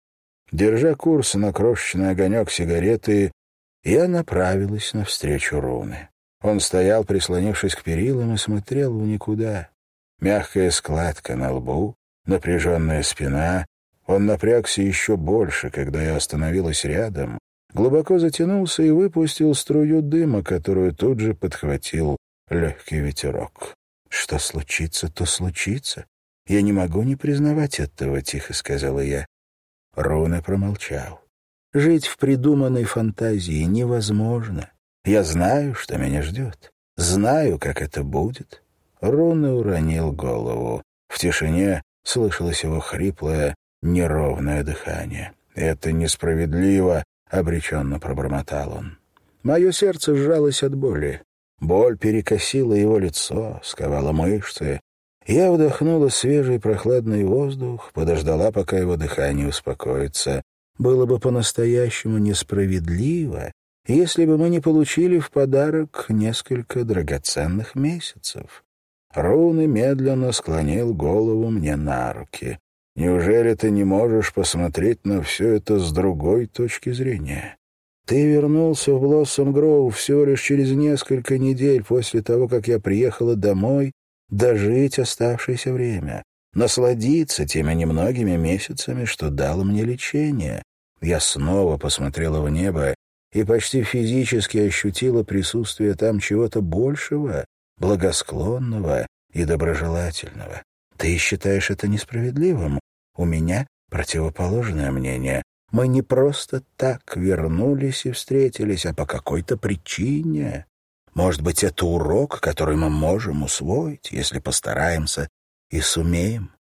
Держа курс на крошечный огонек сигареты, я направилась навстречу Руны. Он стоял, прислонившись к перилам, и смотрел в никуда. Мягкая складка на лбу, напряженная спина. Он напрягся еще больше, когда я остановилась рядом, глубоко затянулся и выпустил струю дыма, которую тут же подхватил легкий ветерок. «Что случится, то случится. Я не могу не признавать этого», — тихо сказала я. Руна промолчал. Жить в придуманной фантазии невозможно. Я знаю, что меня ждет. Знаю, как это будет. Руна уронил голову. В тишине слышалось его хриплое, неровное дыхание. «Это несправедливо», — обреченно пробормотал он. Мое сердце сжалось от боли. Боль перекосила его лицо, сковала мышцы, я вдохнула свежий прохладный воздух, подождала, пока его дыхание успокоится. Было бы по-настоящему несправедливо, если бы мы не получили в подарок несколько драгоценных месяцев. Руны медленно склонил голову мне на руки. «Неужели ты не можешь посмотреть на все это с другой точки зрения?» Ты вернулся в Блоссом Гроув всего лишь через несколько недель после того, как я приехала домой дожить оставшееся время, насладиться теми немногими месяцами, что дало мне лечение. Я снова посмотрела в небо и почти физически ощутила присутствие там чего-то большего, благосклонного и доброжелательного. Ты считаешь это несправедливым? У меня противоположное мнение. Мы не просто так вернулись и встретились, а по какой-то причине. Может быть, это урок, который мы можем усвоить, если постараемся и сумеем.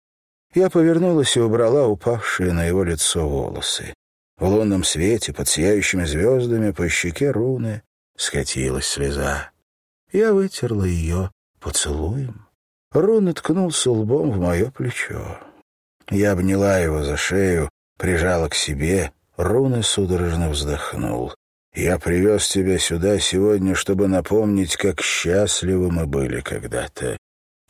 Я повернулась и убрала упавшие на его лицо волосы. В лунном свете, под сияющими звездами, по щеке руны скатилась слеза. Я вытерла ее поцелуем. Руны ткнулся лбом в мое плечо. Я обняла его за шею, прижала к себе. Руны судорожно вздохнул. Я привез тебя сюда сегодня, чтобы напомнить, как счастливы мы были когда-то,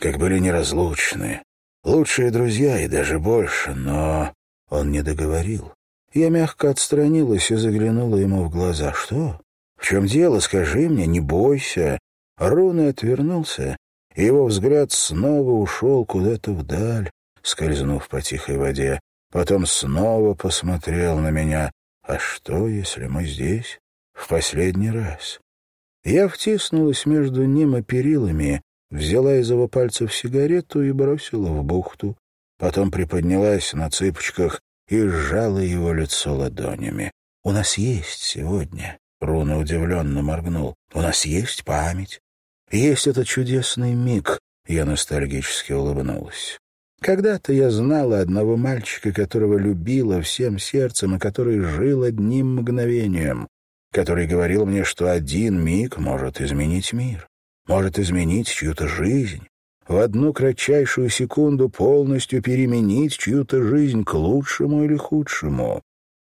как были неразлучны, лучшие друзья и даже больше, но он не договорил. Я мягко отстранилась и заглянула ему в глаза. «Что? В чем дело? Скажи мне, не бойся». Руна отвернулся, и его взгляд снова ушел куда-то вдаль, скользнув по тихой воде. Потом снова посмотрел на меня. «А что, если мы здесь?» в последний раз. Я втиснулась между ним и перилами, взяла из его пальцев сигарету и бросила в бухту. Потом приподнялась на цыпочках и сжала его лицо ладонями. «У нас есть сегодня», — Руна удивленно моргнул, — «у нас есть память. Есть этот чудесный миг», — я ностальгически улыбнулась. Когда-то я знала одного мальчика, которого любила всем сердцем и который жил одним мгновением, который говорил мне, что один миг может изменить мир, может изменить чью-то жизнь, в одну кратчайшую секунду полностью переменить чью-то жизнь к лучшему или худшему.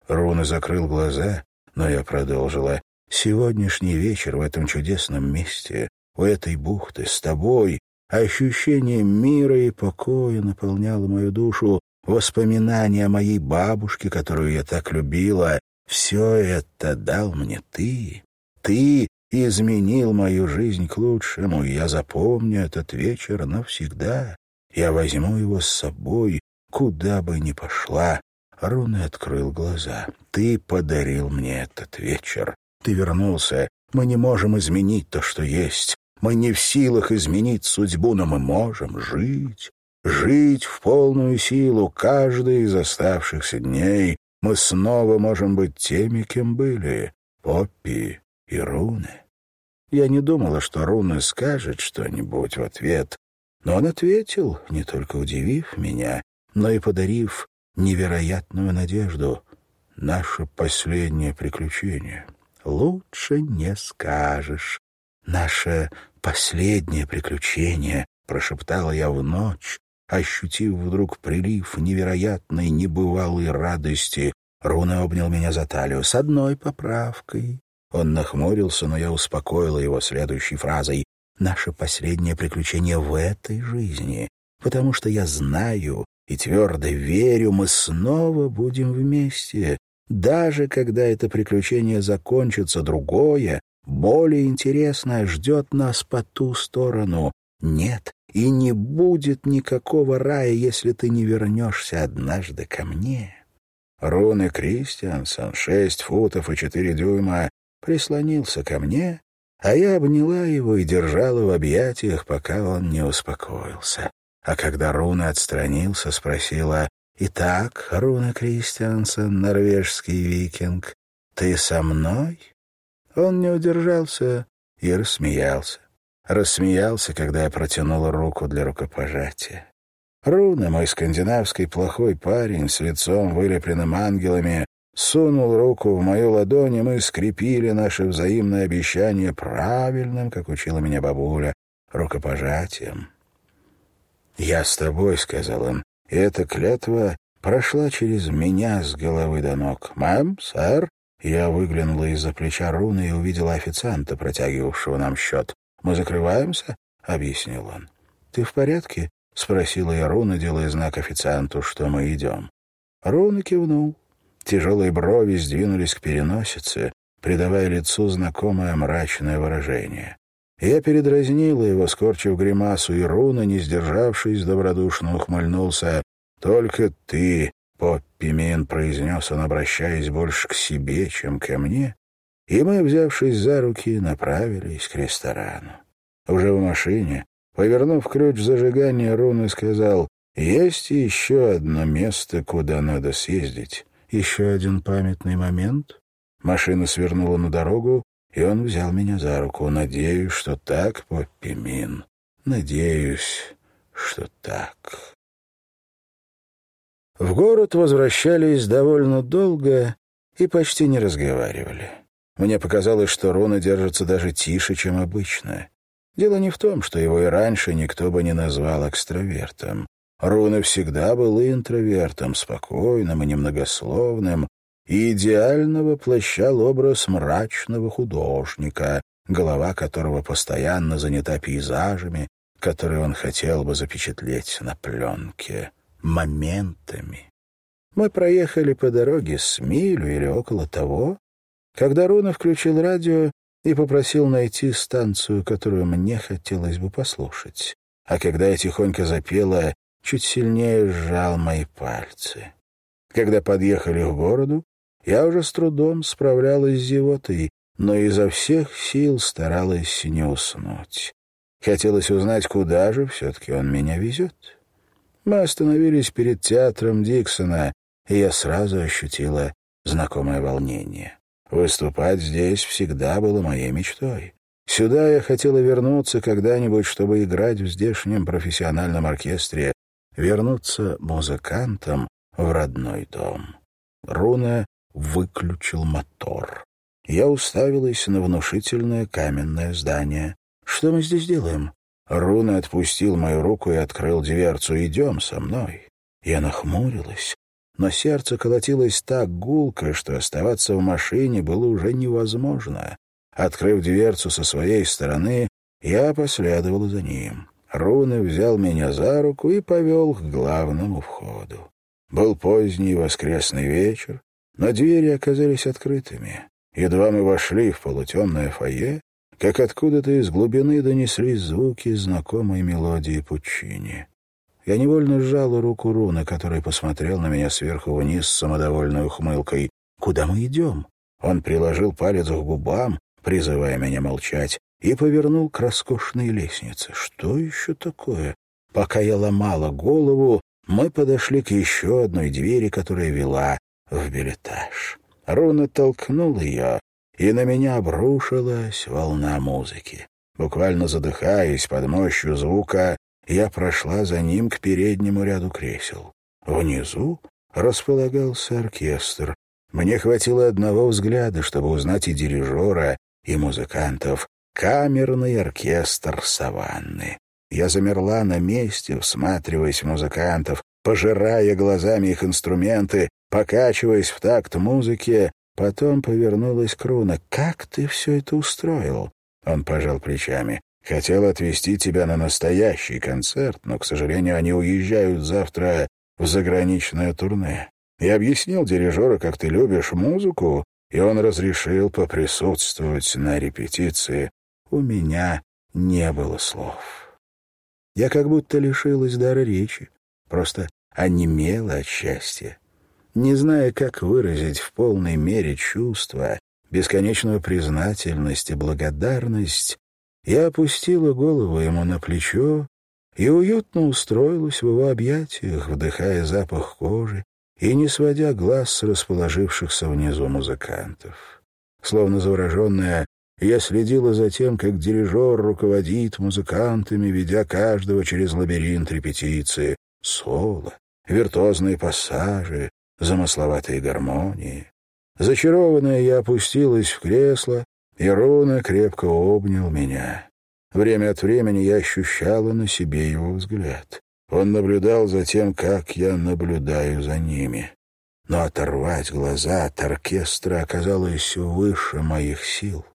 Руна закрыл глаза, но я продолжила. «Сегодняшний вечер в этом чудесном месте, у этой бухты, с тобой, Ощущение мира и покоя наполняло мою душу, воспоминания о моей бабушке, которую я так любила. Все это дал мне ты. Ты изменил мою жизнь к лучшему, и я запомню этот вечер навсегда. Я возьму его с собой, куда бы ни пошла. Руны открыл глаза. Ты подарил мне этот вечер. Ты вернулся. Мы не можем изменить то, что есть. Мы не в силах изменить судьбу, но мы можем жить, жить в полную силу каждый из оставшихся дней. Мы снова можем быть теми, кем были, Поппи и Руны. Я не думала, что Руны скажет что-нибудь в ответ, но он ответил, не только удивив меня, но и подарив невероятную надежду. Наше последнее приключение. Лучше не скажешь. Наше «Последнее приключение», — прошептала я в ночь, ощутив вдруг прилив невероятной, небывалой радости. Руна обнял меня за талию с одной поправкой. Он нахмурился, но я успокоила его следующей фразой. «Наше последнее приключение в этой жизни, потому что я знаю и твердо верю, мы снова будем вместе. Даже когда это приключение закончится, другое, более интересное ждет нас по ту сторону. Нет, и не будет никакого рая, если ты не вернешься однажды ко мне. Руны Кристиансон, шесть футов и четыре дюйма, прислонился ко мне, а я обняла его и держала в объятиях, пока он не успокоился. А когда Руна отстранился, спросила, «Итак, Руна Кристиансон, норвежский викинг, ты со мной?» Он не удержался и рассмеялся. Рассмеялся, когда я протянула руку для рукопожатия. Руна, мой скандинавский плохой парень с лицом, вылепленным ангелами, сунул руку в мою ладонь, и мы скрепили наше взаимное обещание правильным, как учила меня бабуля, рукопожатием. «Я с тобой», — сказал он, — и эта клятва прошла через меня с головы до ног. «Мэм, сэр?» Я выглянула из-за плеча Руны и увидела официанта, протягивавшего нам счет. «Мы закрываемся?» — объяснил он. «Ты в порядке?» — спросила я Руна, делая знак официанту, что мы идем. Руна кивнул. Тяжелые брови сдвинулись к переносице, придавая лицу знакомое мрачное выражение. Я передразнила его, скорчив гримасу, и Руна, не сдержавшись, добродушно ухмыльнулся. «Только ты Поппи Мин произнес он, обращаясь больше к себе, чем ко мне, и мы, взявшись за руки, направились к ресторану. Уже в машине, повернув ключ зажигания, Руны сказал, «Есть еще одно место, куда надо съездить. Еще один памятный момент». Машина свернула на дорогу, и он взял меня за руку. «Надеюсь, что так, Поппи Мин. Надеюсь, что так». В город возвращались довольно долго и почти не разговаривали. Мне показалось, что Рона держится даже тише, чем обычно. Дело не в том, что его и раньше никто бы не назвал экстравертом. Руна всегда был интровертом, спокойным и немногословным, и идеально воплощал образ мрачного художника, голова которого постоянно занята пейзажами, которые он хотел бы запечатлеть на пленке моментами. Мы проехали по дороге с милю или около того, когда Руна включил радио и попросил найти станцию, которую мне хотелось бы послушать. А когда я тихонько запела, чуть сильнее сжал мои пальцы. Когда подъехали к городу, я уже с трудом справлялась с зевотой, но изо всех сил старалась не уснуть. Хотелось узнать, куда же все-таки он меня везет. Мы остановились перед театром Диксона, и я сразу ощутила знакомое волнение. Выступать здесь всегда было моей мечтой. Сюда я хотела вернуться когда-нибудь, чтобы играть в здешнем профессиональном оркестре. вернуться музыкантом в родной дом. Руна выключил мотор. Я уставилась на внушительное каменное здание. «Что мы здесь делаем?» Руна отпустил мою руку и открыл дверцу. «Идем со мной». Я нахмурилась, но сердце колотилось так гулко, что оставаться в машине было уже невозможно. Открыв дверцу со своей стороны, я последовал за ним. Руны взял меня за руку и повел к главному входу. Был поздний воскресный вечер, но двери оказались открытыми. Едва мы вошли в полутемное фойе, как откуда-то из глубины донеслись звуки знакомой мелодии Пуччини. Я невольно сжал руку Руны, который посмотрел на меня сверху вниз с самодовольной ухмылкой. «Куда мы идем?» Он приложил палец к губам, призывая меня молчать, и повернул к роскошной лестнице. Что еще такое? Пока я ломала голову, мы подошли к еще одной двери, которая вела в билетаж. Руна толкнул ее, и на меня обрушилась волна музыки. Буквально задыхаясь под мощью звука, я прошла за ним к переднему ряду кресел. Внизу располагался оркестр. Мне хватило одного взгляда, чтобы узнать и дирижера, и музыкантов. Камерный оркестр «Саванны». Я замерла на месте, всматриваясь в музыкантов, пожирая глазами их инструменты, покачиваясь в такт музыки, потом повернулась к Руна. «Как ты все это устроил?» Он пожал плечами. «Хотел отвезти тебя на настоящий концерт, но, к сожалению, они уезжают завтра в заграничное турне. Я объяснил дирижеру, как ты любишь музыку, и он разрешил поприсутствовать на репетиции. У меня не было слов. Я как будто лишилась дара речи, просто онемела от счастья. Не зная, как выразить в полной мере чувства, бесконечную признательность и благодарность, я опустила голову ему на плечо и уютно устроилась в его объятиях, вдыхая запах кожи, и не сводя глаз с расположившихся внизу музыкантов. Словно завороженная, я следила за тем, как дирижер руководит музыкантами, ведя каждого через лабиринт репетиции, соло, виртуозные пассажи, замысловатые гармонии. Зачарованная, я опустилась в кресло, и Руна крепко обнял меня. Время от времени я ощущала на себе его взгляд. Он наблюдал за тем, как я наблюдаю за ними. Но оторвать глаза от оркестра оказалось выше моих сил.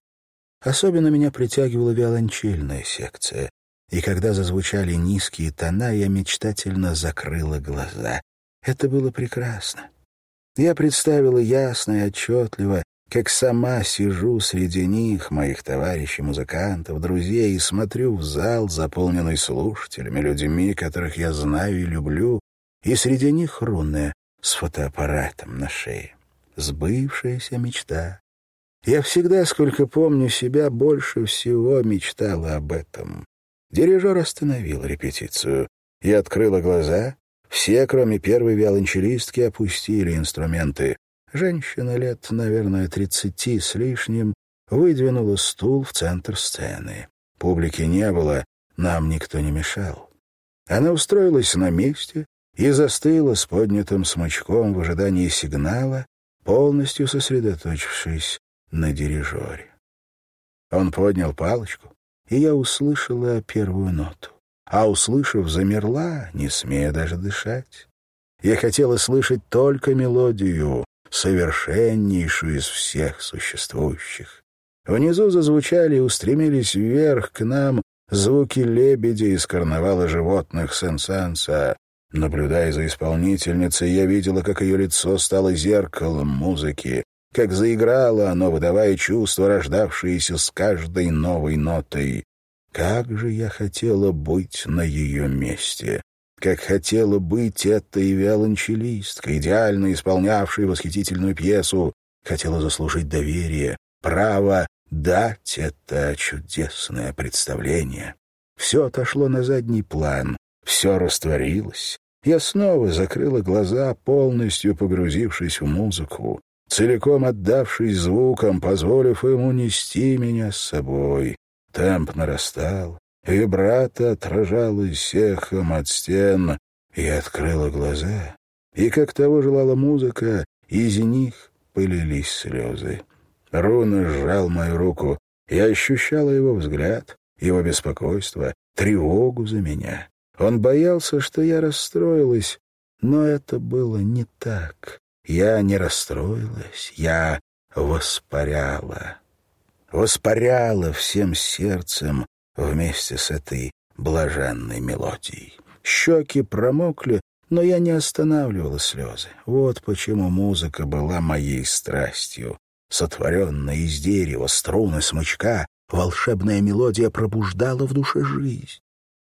Особенно меня притягивала виолончельная секция, и когда зазвучали низкие тона, я мечтательно закрыла глаза. Это было прекрасно. Я представила ясно и отчетливо, как сама сижу среди них, моих товарищей, музыкантов, друзей, и смотрю в зал, заполненный слушателями, людьми, которых я знаю и люблю, и среди них рунная с фотоаппаратом на шее. Сбывшаяся мечта. Я всегда, сколько помню себя, больше всего мечтала об этом. Дирижер остановил репетицию. Я открыла глаза. Все, кроме первой виолончелистки, опустили инструменты. Женщина лет, наверное, тридцати с лишним, выдвинула стул в центр сцены. Публики не было, нам никто не мешал. Она устроилась на месте и застыла с поднятым смычком в ожидании сигнала, полностью сосредоточившись на дирижере. Он поднял палочку, и я услышала первую ноту. А, услышав, замерла, не смея даже дышать. Я хотела слышать только мелодию, совершеннейшую из всех существующих. Внизу зазвучали и устремились вверх к нам звуки лебедя из карнавала животных Сен-Санса. Наблюдая за исполнительницей, я видела, как ее лицо стало зеркалом музыки, как заиграло оно, выдавая чувства, рождавшиеся с каждой новой нотой. Как же я хотела быть на ее месте! как хотела быть этой виолончелисткой, идеально исполнявшей восхитительную пьесу, хотела заслужить доверие, право дать это чудесное представление. Все отошло на задний план, все растворилось. Я снова закрыла глаза, полностью погрузившись в музыку, целиком отдавшись звукам, позволив ему нести меня с собой. Темп нарастал, Вибрато отражалось эхом от стен, Я открыла глаза, и, как того желала музыка, из них пылились слезы. Руна сжал мою руку. Я ощущала его взгляд, его беспокойство, тревогу за меня. Он боялся, что я расстроилась, но это было не так. Я не расстроилась, я воспаряла. Воспаряла всем сердцем вместе с этой блаженной мелодией. Щеки промокли, но я не останавливала слезы. Вот почему музыка была моей страстью. Сотворенная из дерева, струны, смычка, волшебная мелодия пробуждала в душе жизнь.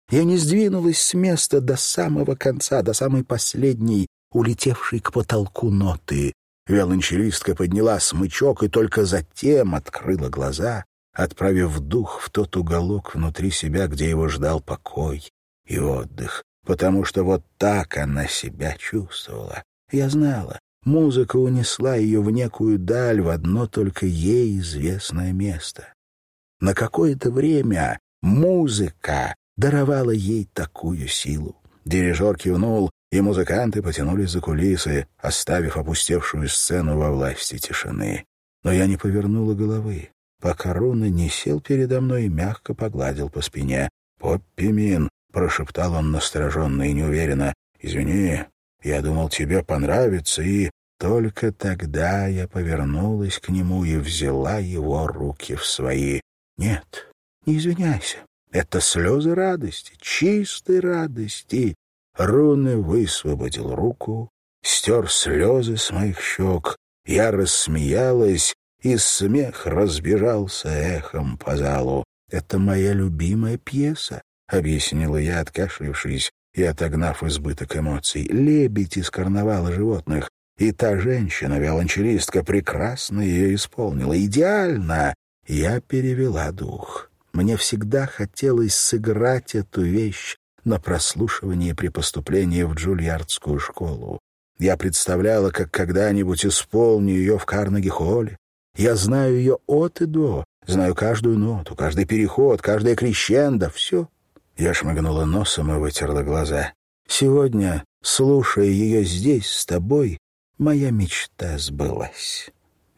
Я не сдвинулась с места до самого конца, до самой последней, улетевшей к потолку ноты. Виолончелистка подняла смычок и только затем открыла глаза, отправив дух в тот уголок внутри себя, где его ждал покой и отдых, потому что вот так она себя чувствовала. Я знала, музыка унесла ее в некую даль, в одно только ей известное место. На какое-то время музыка даровала ей такую силу. Дирижер кивнул, и музыканты потянулись за кулисы, оставив опустевшую сцену во власти тишины. Но я не повернула головы, пока Руна не сел передо мной и мягко погладил по спине. «Поппи Мин», — прошептал он настороженно и неуверенно, — «извини, я думал, тебе понравится, и...» Только тогда я повернулась к нему и взяла его руки в свои. «Нет, не извиняйся. Это слезы радости, чистой радости. Руны высвободил руку, стер слезы с моих щек. Я рассмеялась, и смех разбежался эхом по залу. «Это моя любимая пьеса», — объяснила я, откашлившись и отогнав избыток эмоций. «Лебедь из карнавала животных». И та женщина, виолончелистка, прекрасно ее исполнила. Идеально! Я перевела дух. Мне всегда хотелось сыграть эту вещь на прослушивании при поступлении в Джульярдскую школу. Я представляла, как когда-нибудь исполню ее в Карнеги-холле. Я знаю ее от и до, знаю каждую ноту, каждый переход, каждое крещендо, все. Я шмыгнула носом и вытерла глаза. Сегодня, слушая ее здесь, с тобой, моя мечта сбылась.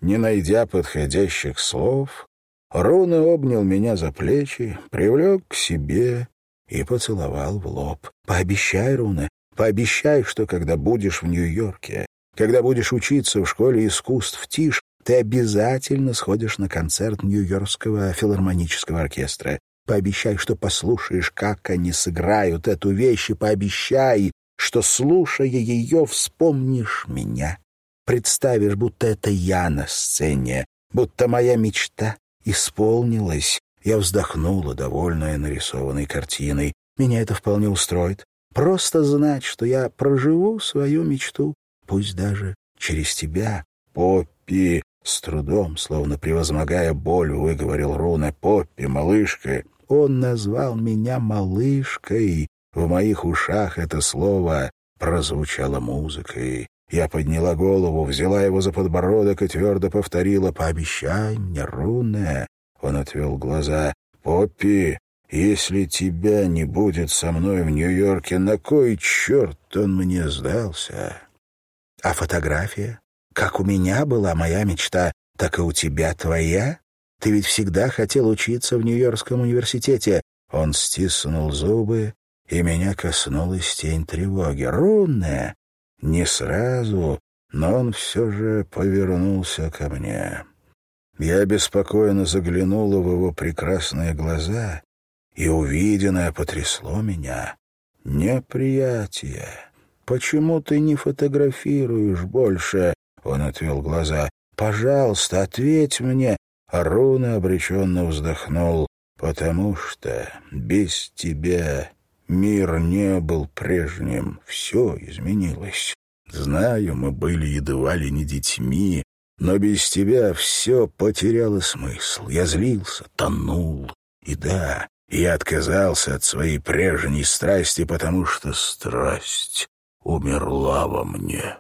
Не найдя подходящих слов, Руна обнял меня за плечи, привлек к себе и поцеловал в лоб. «Пообещай, Руна, пообещай, что когда будешь в Нью-Йорке, когда будешь учиться в школе искусств ТИШ, ты обязательно сходишь на концерт Нью-Йоркского филармонического оркестра. Пообещай, что послушаешь, как они сыграют эту вещь, и пообещай, что, слушая ее, вспомнишь меня. Представишь, будто это я на сцене, будто моя мечта исполнилось. Я вздохнула, довольная нарисованной картиной. Меня это вполне устроит. Просто знать, что я проживу свою мечту, пусть даже через тебя. Поппи, с трудом, словно превозмогая боль, выговорил Руна. Поппи, малышка. Он назвал меня малышкой. В моих ушах это слово прозвучало музыкой. Я подняла голову, взяла его за подбородок и твердо повторила «Пообещай мне, Руне». Он отвел глаза. «Поппи, если тебя не будет со мной в Нью-Йорке, на кой черт он мне сдался?» «А фотография? Как у меня была моя мечта, так и у тебя твоя? Ты ведь всегда хотел учиться в Нью-Йоркском университете». Он стиснул зубы, и меня коснулась тень тревоги. «Руне, не сразу, но он все же повернулся ко мне. Я беспокойно заглянула в его прекрасные глаза, и увиденное потрясло меня. Неприятие. «Почему ты не фотографируешь больше?» Он отвел глаза. «Пожалуйста, ответь мне!» Аруна обреченно вздохнул. «Потому что без тебя Мир не был прежним, все изменилось. Знаю, мы были едва ли не детьми, но без тебя все потеряло смысл. Я злился, тонул. И да, я отказался от своей прежней страсти, потому что страсть умерла во мне.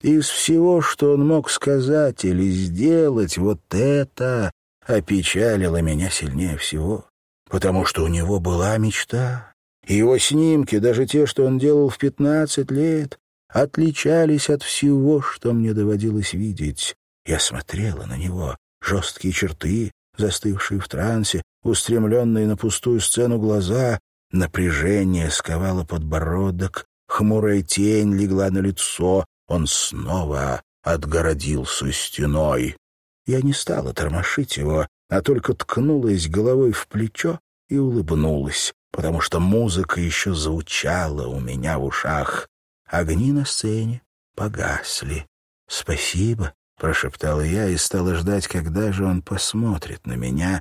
Из всего, что он мог сказать или сделать, вот это опечалило меня сильнее всего, потому что у него была мечта, И его снимки, даже те, что он делал в пятнадцать лет, отличались от всего, что мне доводилось видеть. Я смотрела на него, жесткие черты, застывшие в трансе, устремленные на пустую сцену глаза, напряжение сковало подбородок, хмурая тень легла на лицо, он снова отгородился стеной. Я не стала тормошить его, а только ткнулась головой в плечо и улыбнулась, потому что музыка еще звучала у меня в ушах. Огни на сцене погасли. «Спасибо», — прошептала я и стала ждать, когда же он посмотрит на меня,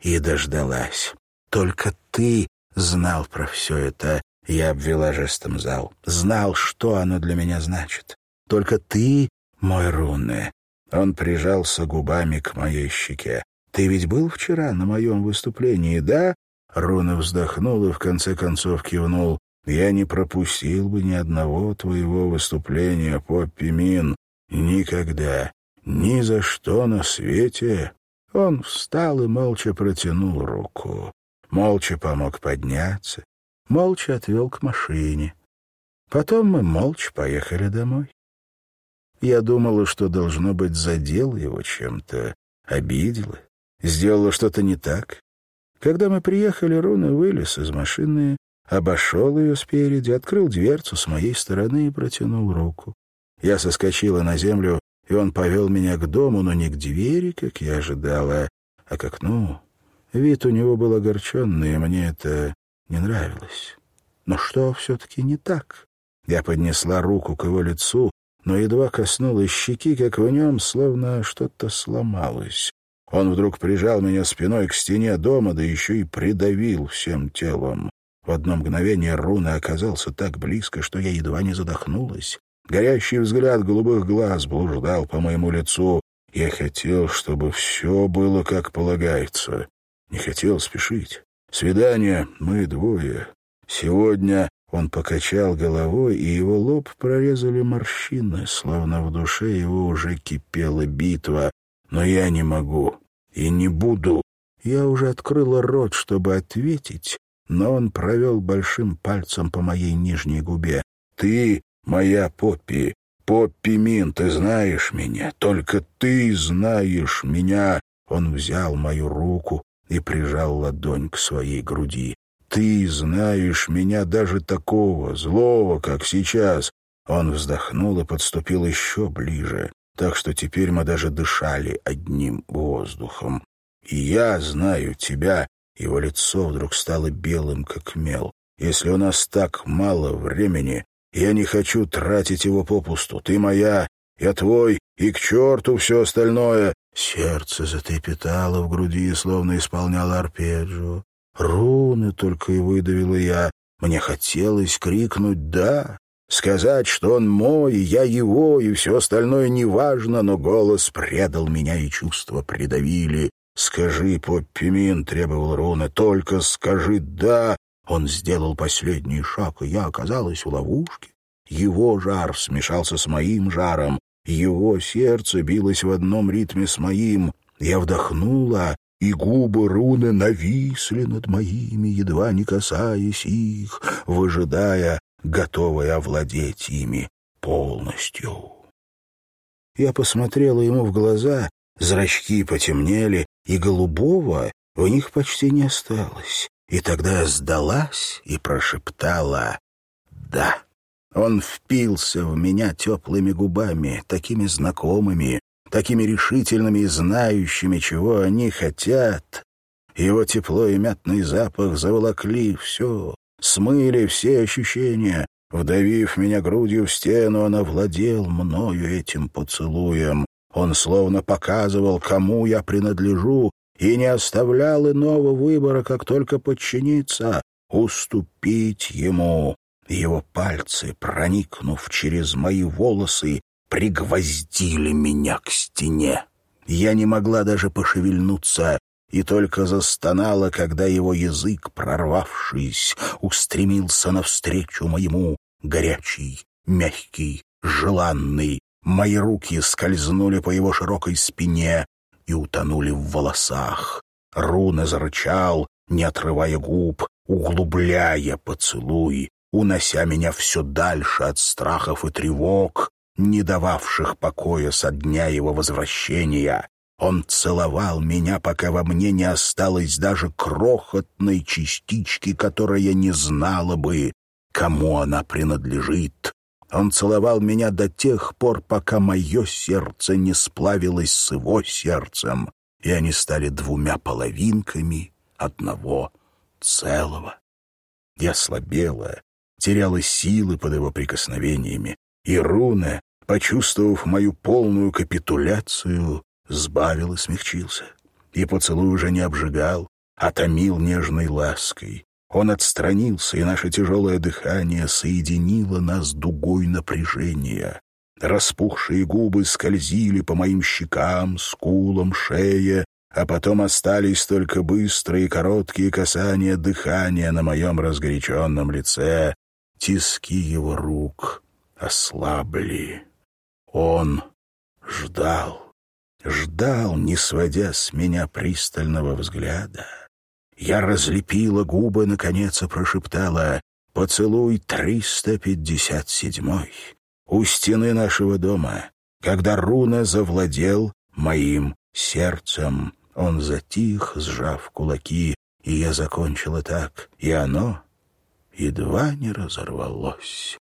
и дождалась. «Только ты знал про все это», — я обвела жестом зал. «Знал, что оно для меня значит. Только ты, мой Руне». Он прижался губами к моей щеке. «Ты ведь был вчера на моем выступлении, да?» Руна вздохнул и в конце концов кивнул. «Я не пропустил бы ни одного твоего выступления, Поппи Мин. Никогда. Ни за что на свете». Он встал и молча протянул руку. Молча помог подняться. Молча отвел к машине. Потом мы молча поехали домой. Я думала, что, должно быть, задел его чем-то, обидела, сделала что-то не так. Когда мы приехали, Руна вылез из машины, обошел ее спереди, открыл дверцу с моей стороны и протянул руку. Я соскочила на землю, и он повел меня к дому, но не к двери, как я ожидала, а к окну. Вид у него был огорченный, и мне это не нравилось. Но что все-таки не так? Я поднесла руку к его лицу, но едва коснулась щеки, как в нем словно что-то сломалось. Он вдруг прижал меня спиной к стене дома, да еще и придавил всем телом. В одно мгновение Руна оказался так близко, что я едва не задохнулась. Горящий взгляд голубых глаз блуждал по моему лицу. Я хотел, чтобы все было как полагается. Не хотел спешить. Свидание мы двое. Сегодня он покачал головой, и его лоб прорезали морщины, словно в душе его уже кипела битва. Но я не могу и не буду. Я уже открыла рот, чтобы ответить, но он провел большим пальцем по моей нижней губе. «Ты моя Поппи, Поппи Мин, ты знаешь меня, только ты знаешь меня». Он взял мою руку и прижал ладонь к своей груди. Ты знаешь меня даже такого, злого, как сейчас». Он вздохнул и подступил еще ближе, так что теперь мы даже дышали одним воздухом. «И я знаю тебя». Его лицо вдруг стало белым, как мел. «Если у нас так мало времени, я не хочу тратить его попусту. Ты моя, я твой, и к черту все остальное». Сердце затрепетало в груди, словно исполняло арпеджио. Руны только и выдавила я. Мне хотелось крикнуть «да», сказать, что он мой, я его, и все остальное неважно, но голос предал меня, и чувства придавили. «Скажи, Поппи Мин», — требовал Руна, — «только скажи «да». Он сделал последний шаг, и я оказалась в ловушке. Его жар смешался с моим жаром, его сердце билось в одном ритме с моим. Я вдохнула, и губы руны нависли над моими, едва не касаясь их, выжидая, готовая овладеть ими полностью. Я посмотрела ему в глаза, зрачки потемнели, и голубого в них почти не осталось. И тогда сдалась и прошептала «да». Он впился в меня теплыми губами, такими знакомыми, такими решительными и знающими, чего они хотят. Его тепло и мятный запах заволокли все, смыли все ощущения. Вдавив меня грудью в стену, он овладел мною этим поцелуем. Он словно показывал, кому я принадлежу, и не оставлял иного выбора, как только подчиниться, уступить ему. Его пальцы, проникнув через мои волосы, пригвоздили меня к стене. Я не могла даже пошевельнуться и только застонала, когда его язык, прорвавшись, устремился навстречу моему горячий, мягкий, желанный. Мои руки скользнули по его широкой спине и утонули в волосах. Руна зарычал, не отрывая губ, углубляя поцелуй, унося меня все дальше от страхов и тревог, не дававших покоя со дня его возвращения. Он целовал меня, пока во мне не осталось даже крохотной частички, которая не знала бы, кому она принадлежит. Он целовал меня до тех пор, пока мое сердце не сплавилось с его сердцем, и они стали двумя половинками одного целого. Я слабела, теряла силы под его прикосновениями, и Руна, почувствовав мою полную капитуляцию, сбавил и смягчился. И поцелуй уже не обжигал, а томил нежной лаской. Он отстранился, и наше тяжелое дыхание соединило нас дугой напряжения. Распухшие губы скользили по моим щекам, скулам, шее, а потом остались только быстрые короткие касания дыхания на моем разгоряченном лице. Тиски его рук ослабли. Он ждал, ждал, не сводя с меня пристального взгляда. Я разлепила губы, наконец, и прошептала «Поцелуй триста пятьдесят седьмой» у стены нашего дома, когда Руна завладел моим сердцем. Он затих, сжав кулаки, и я закончила так, и оно едва не разорвалось.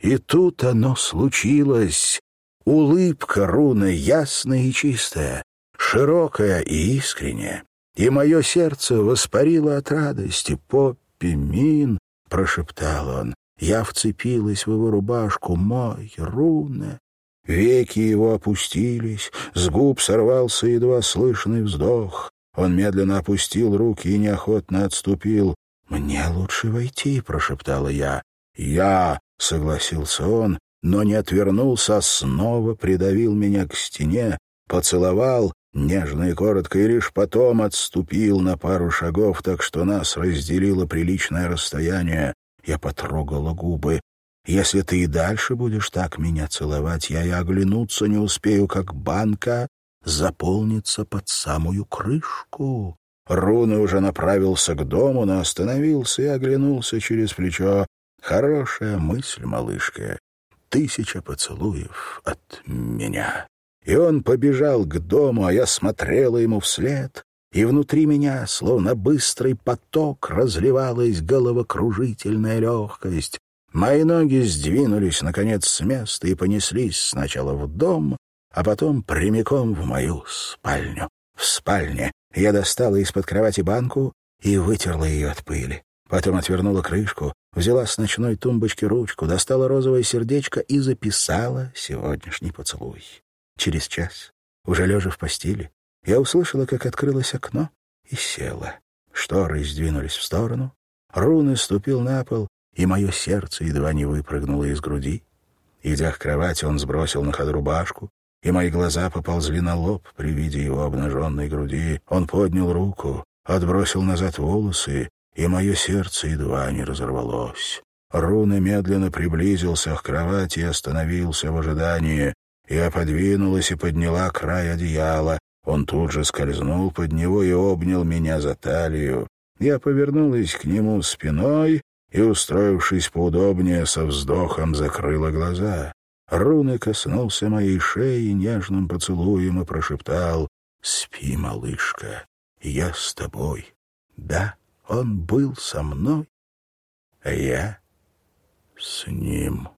И тут оно случилось. Улыбка руны ясная и чистая, широкая и искренняя, и мое сердце воспарило от радости. «Поппи, Мин!» — прошептал он. Я вцепилась в его рубашку. «Мой, руна!» Веки его опустились, с губ сорвался едва слышный вздох. Он медленно опустил руки и неохотно отступил. «Мне лучше войти», — прошептала я. «Я», — согласился он, но не отвернулся, а снова придавил меня к стене, поцеловал, нежно и коротко, и лишь потом отступил на пару шагов, так что нас разделило приличное расстояние. Я потрогала губы. Если ты и дальше будешь так меня целовать, я и оглянуться не успею, как банка заполнится под самую крышку. Руна уже направился к дому, но остановился и оглянулся через плечо. Хорошая мысль, малышка. Тысяча поцелуев от меня. И он побежал к дому, а я смотрела ему вслед, и внутри меня, словно быстрый поток, разливалась головокружительная легкость. Мои ноги сдвинулись, наконец, с места и понеслись сначала в дом, а потом прямиком в мою спальню. В спальне я достала из-под кровати банку и вытерла ее от пыли. Потом отвернула крышку, взяла с ночной тумбочки ручку, достала розовое сердечко и записала сегодняшний поцелуй. Через час, уже лежа в постели, я услышала, как открылось окно, и села. Шторы сдвинулись в сторону, руны ступил на пол и мое сердце едва не выпрыгнуло из груди. Идя к кровати, он сбросил на ходу рубашку, и мои глаза поползли на лоб при виде его обнаженной груди. Он поднял руку, отбросил назад волосы, и мое сердце едва не разорвалось. Руна медленно приблизился к кровати и остановился в ожидании. Я подвинулась и подняла край одеяла. Он тут же скользнул под него и обнял меня за талию. Я повернулась к нему спиной и, устроившись поудобнее, со вздохом закрыла глаза. Руны коснулся моей шеи нежным поцелуем и прошептал «Спи, малышка, я с тобой». Да, он был со мной, а я с ним.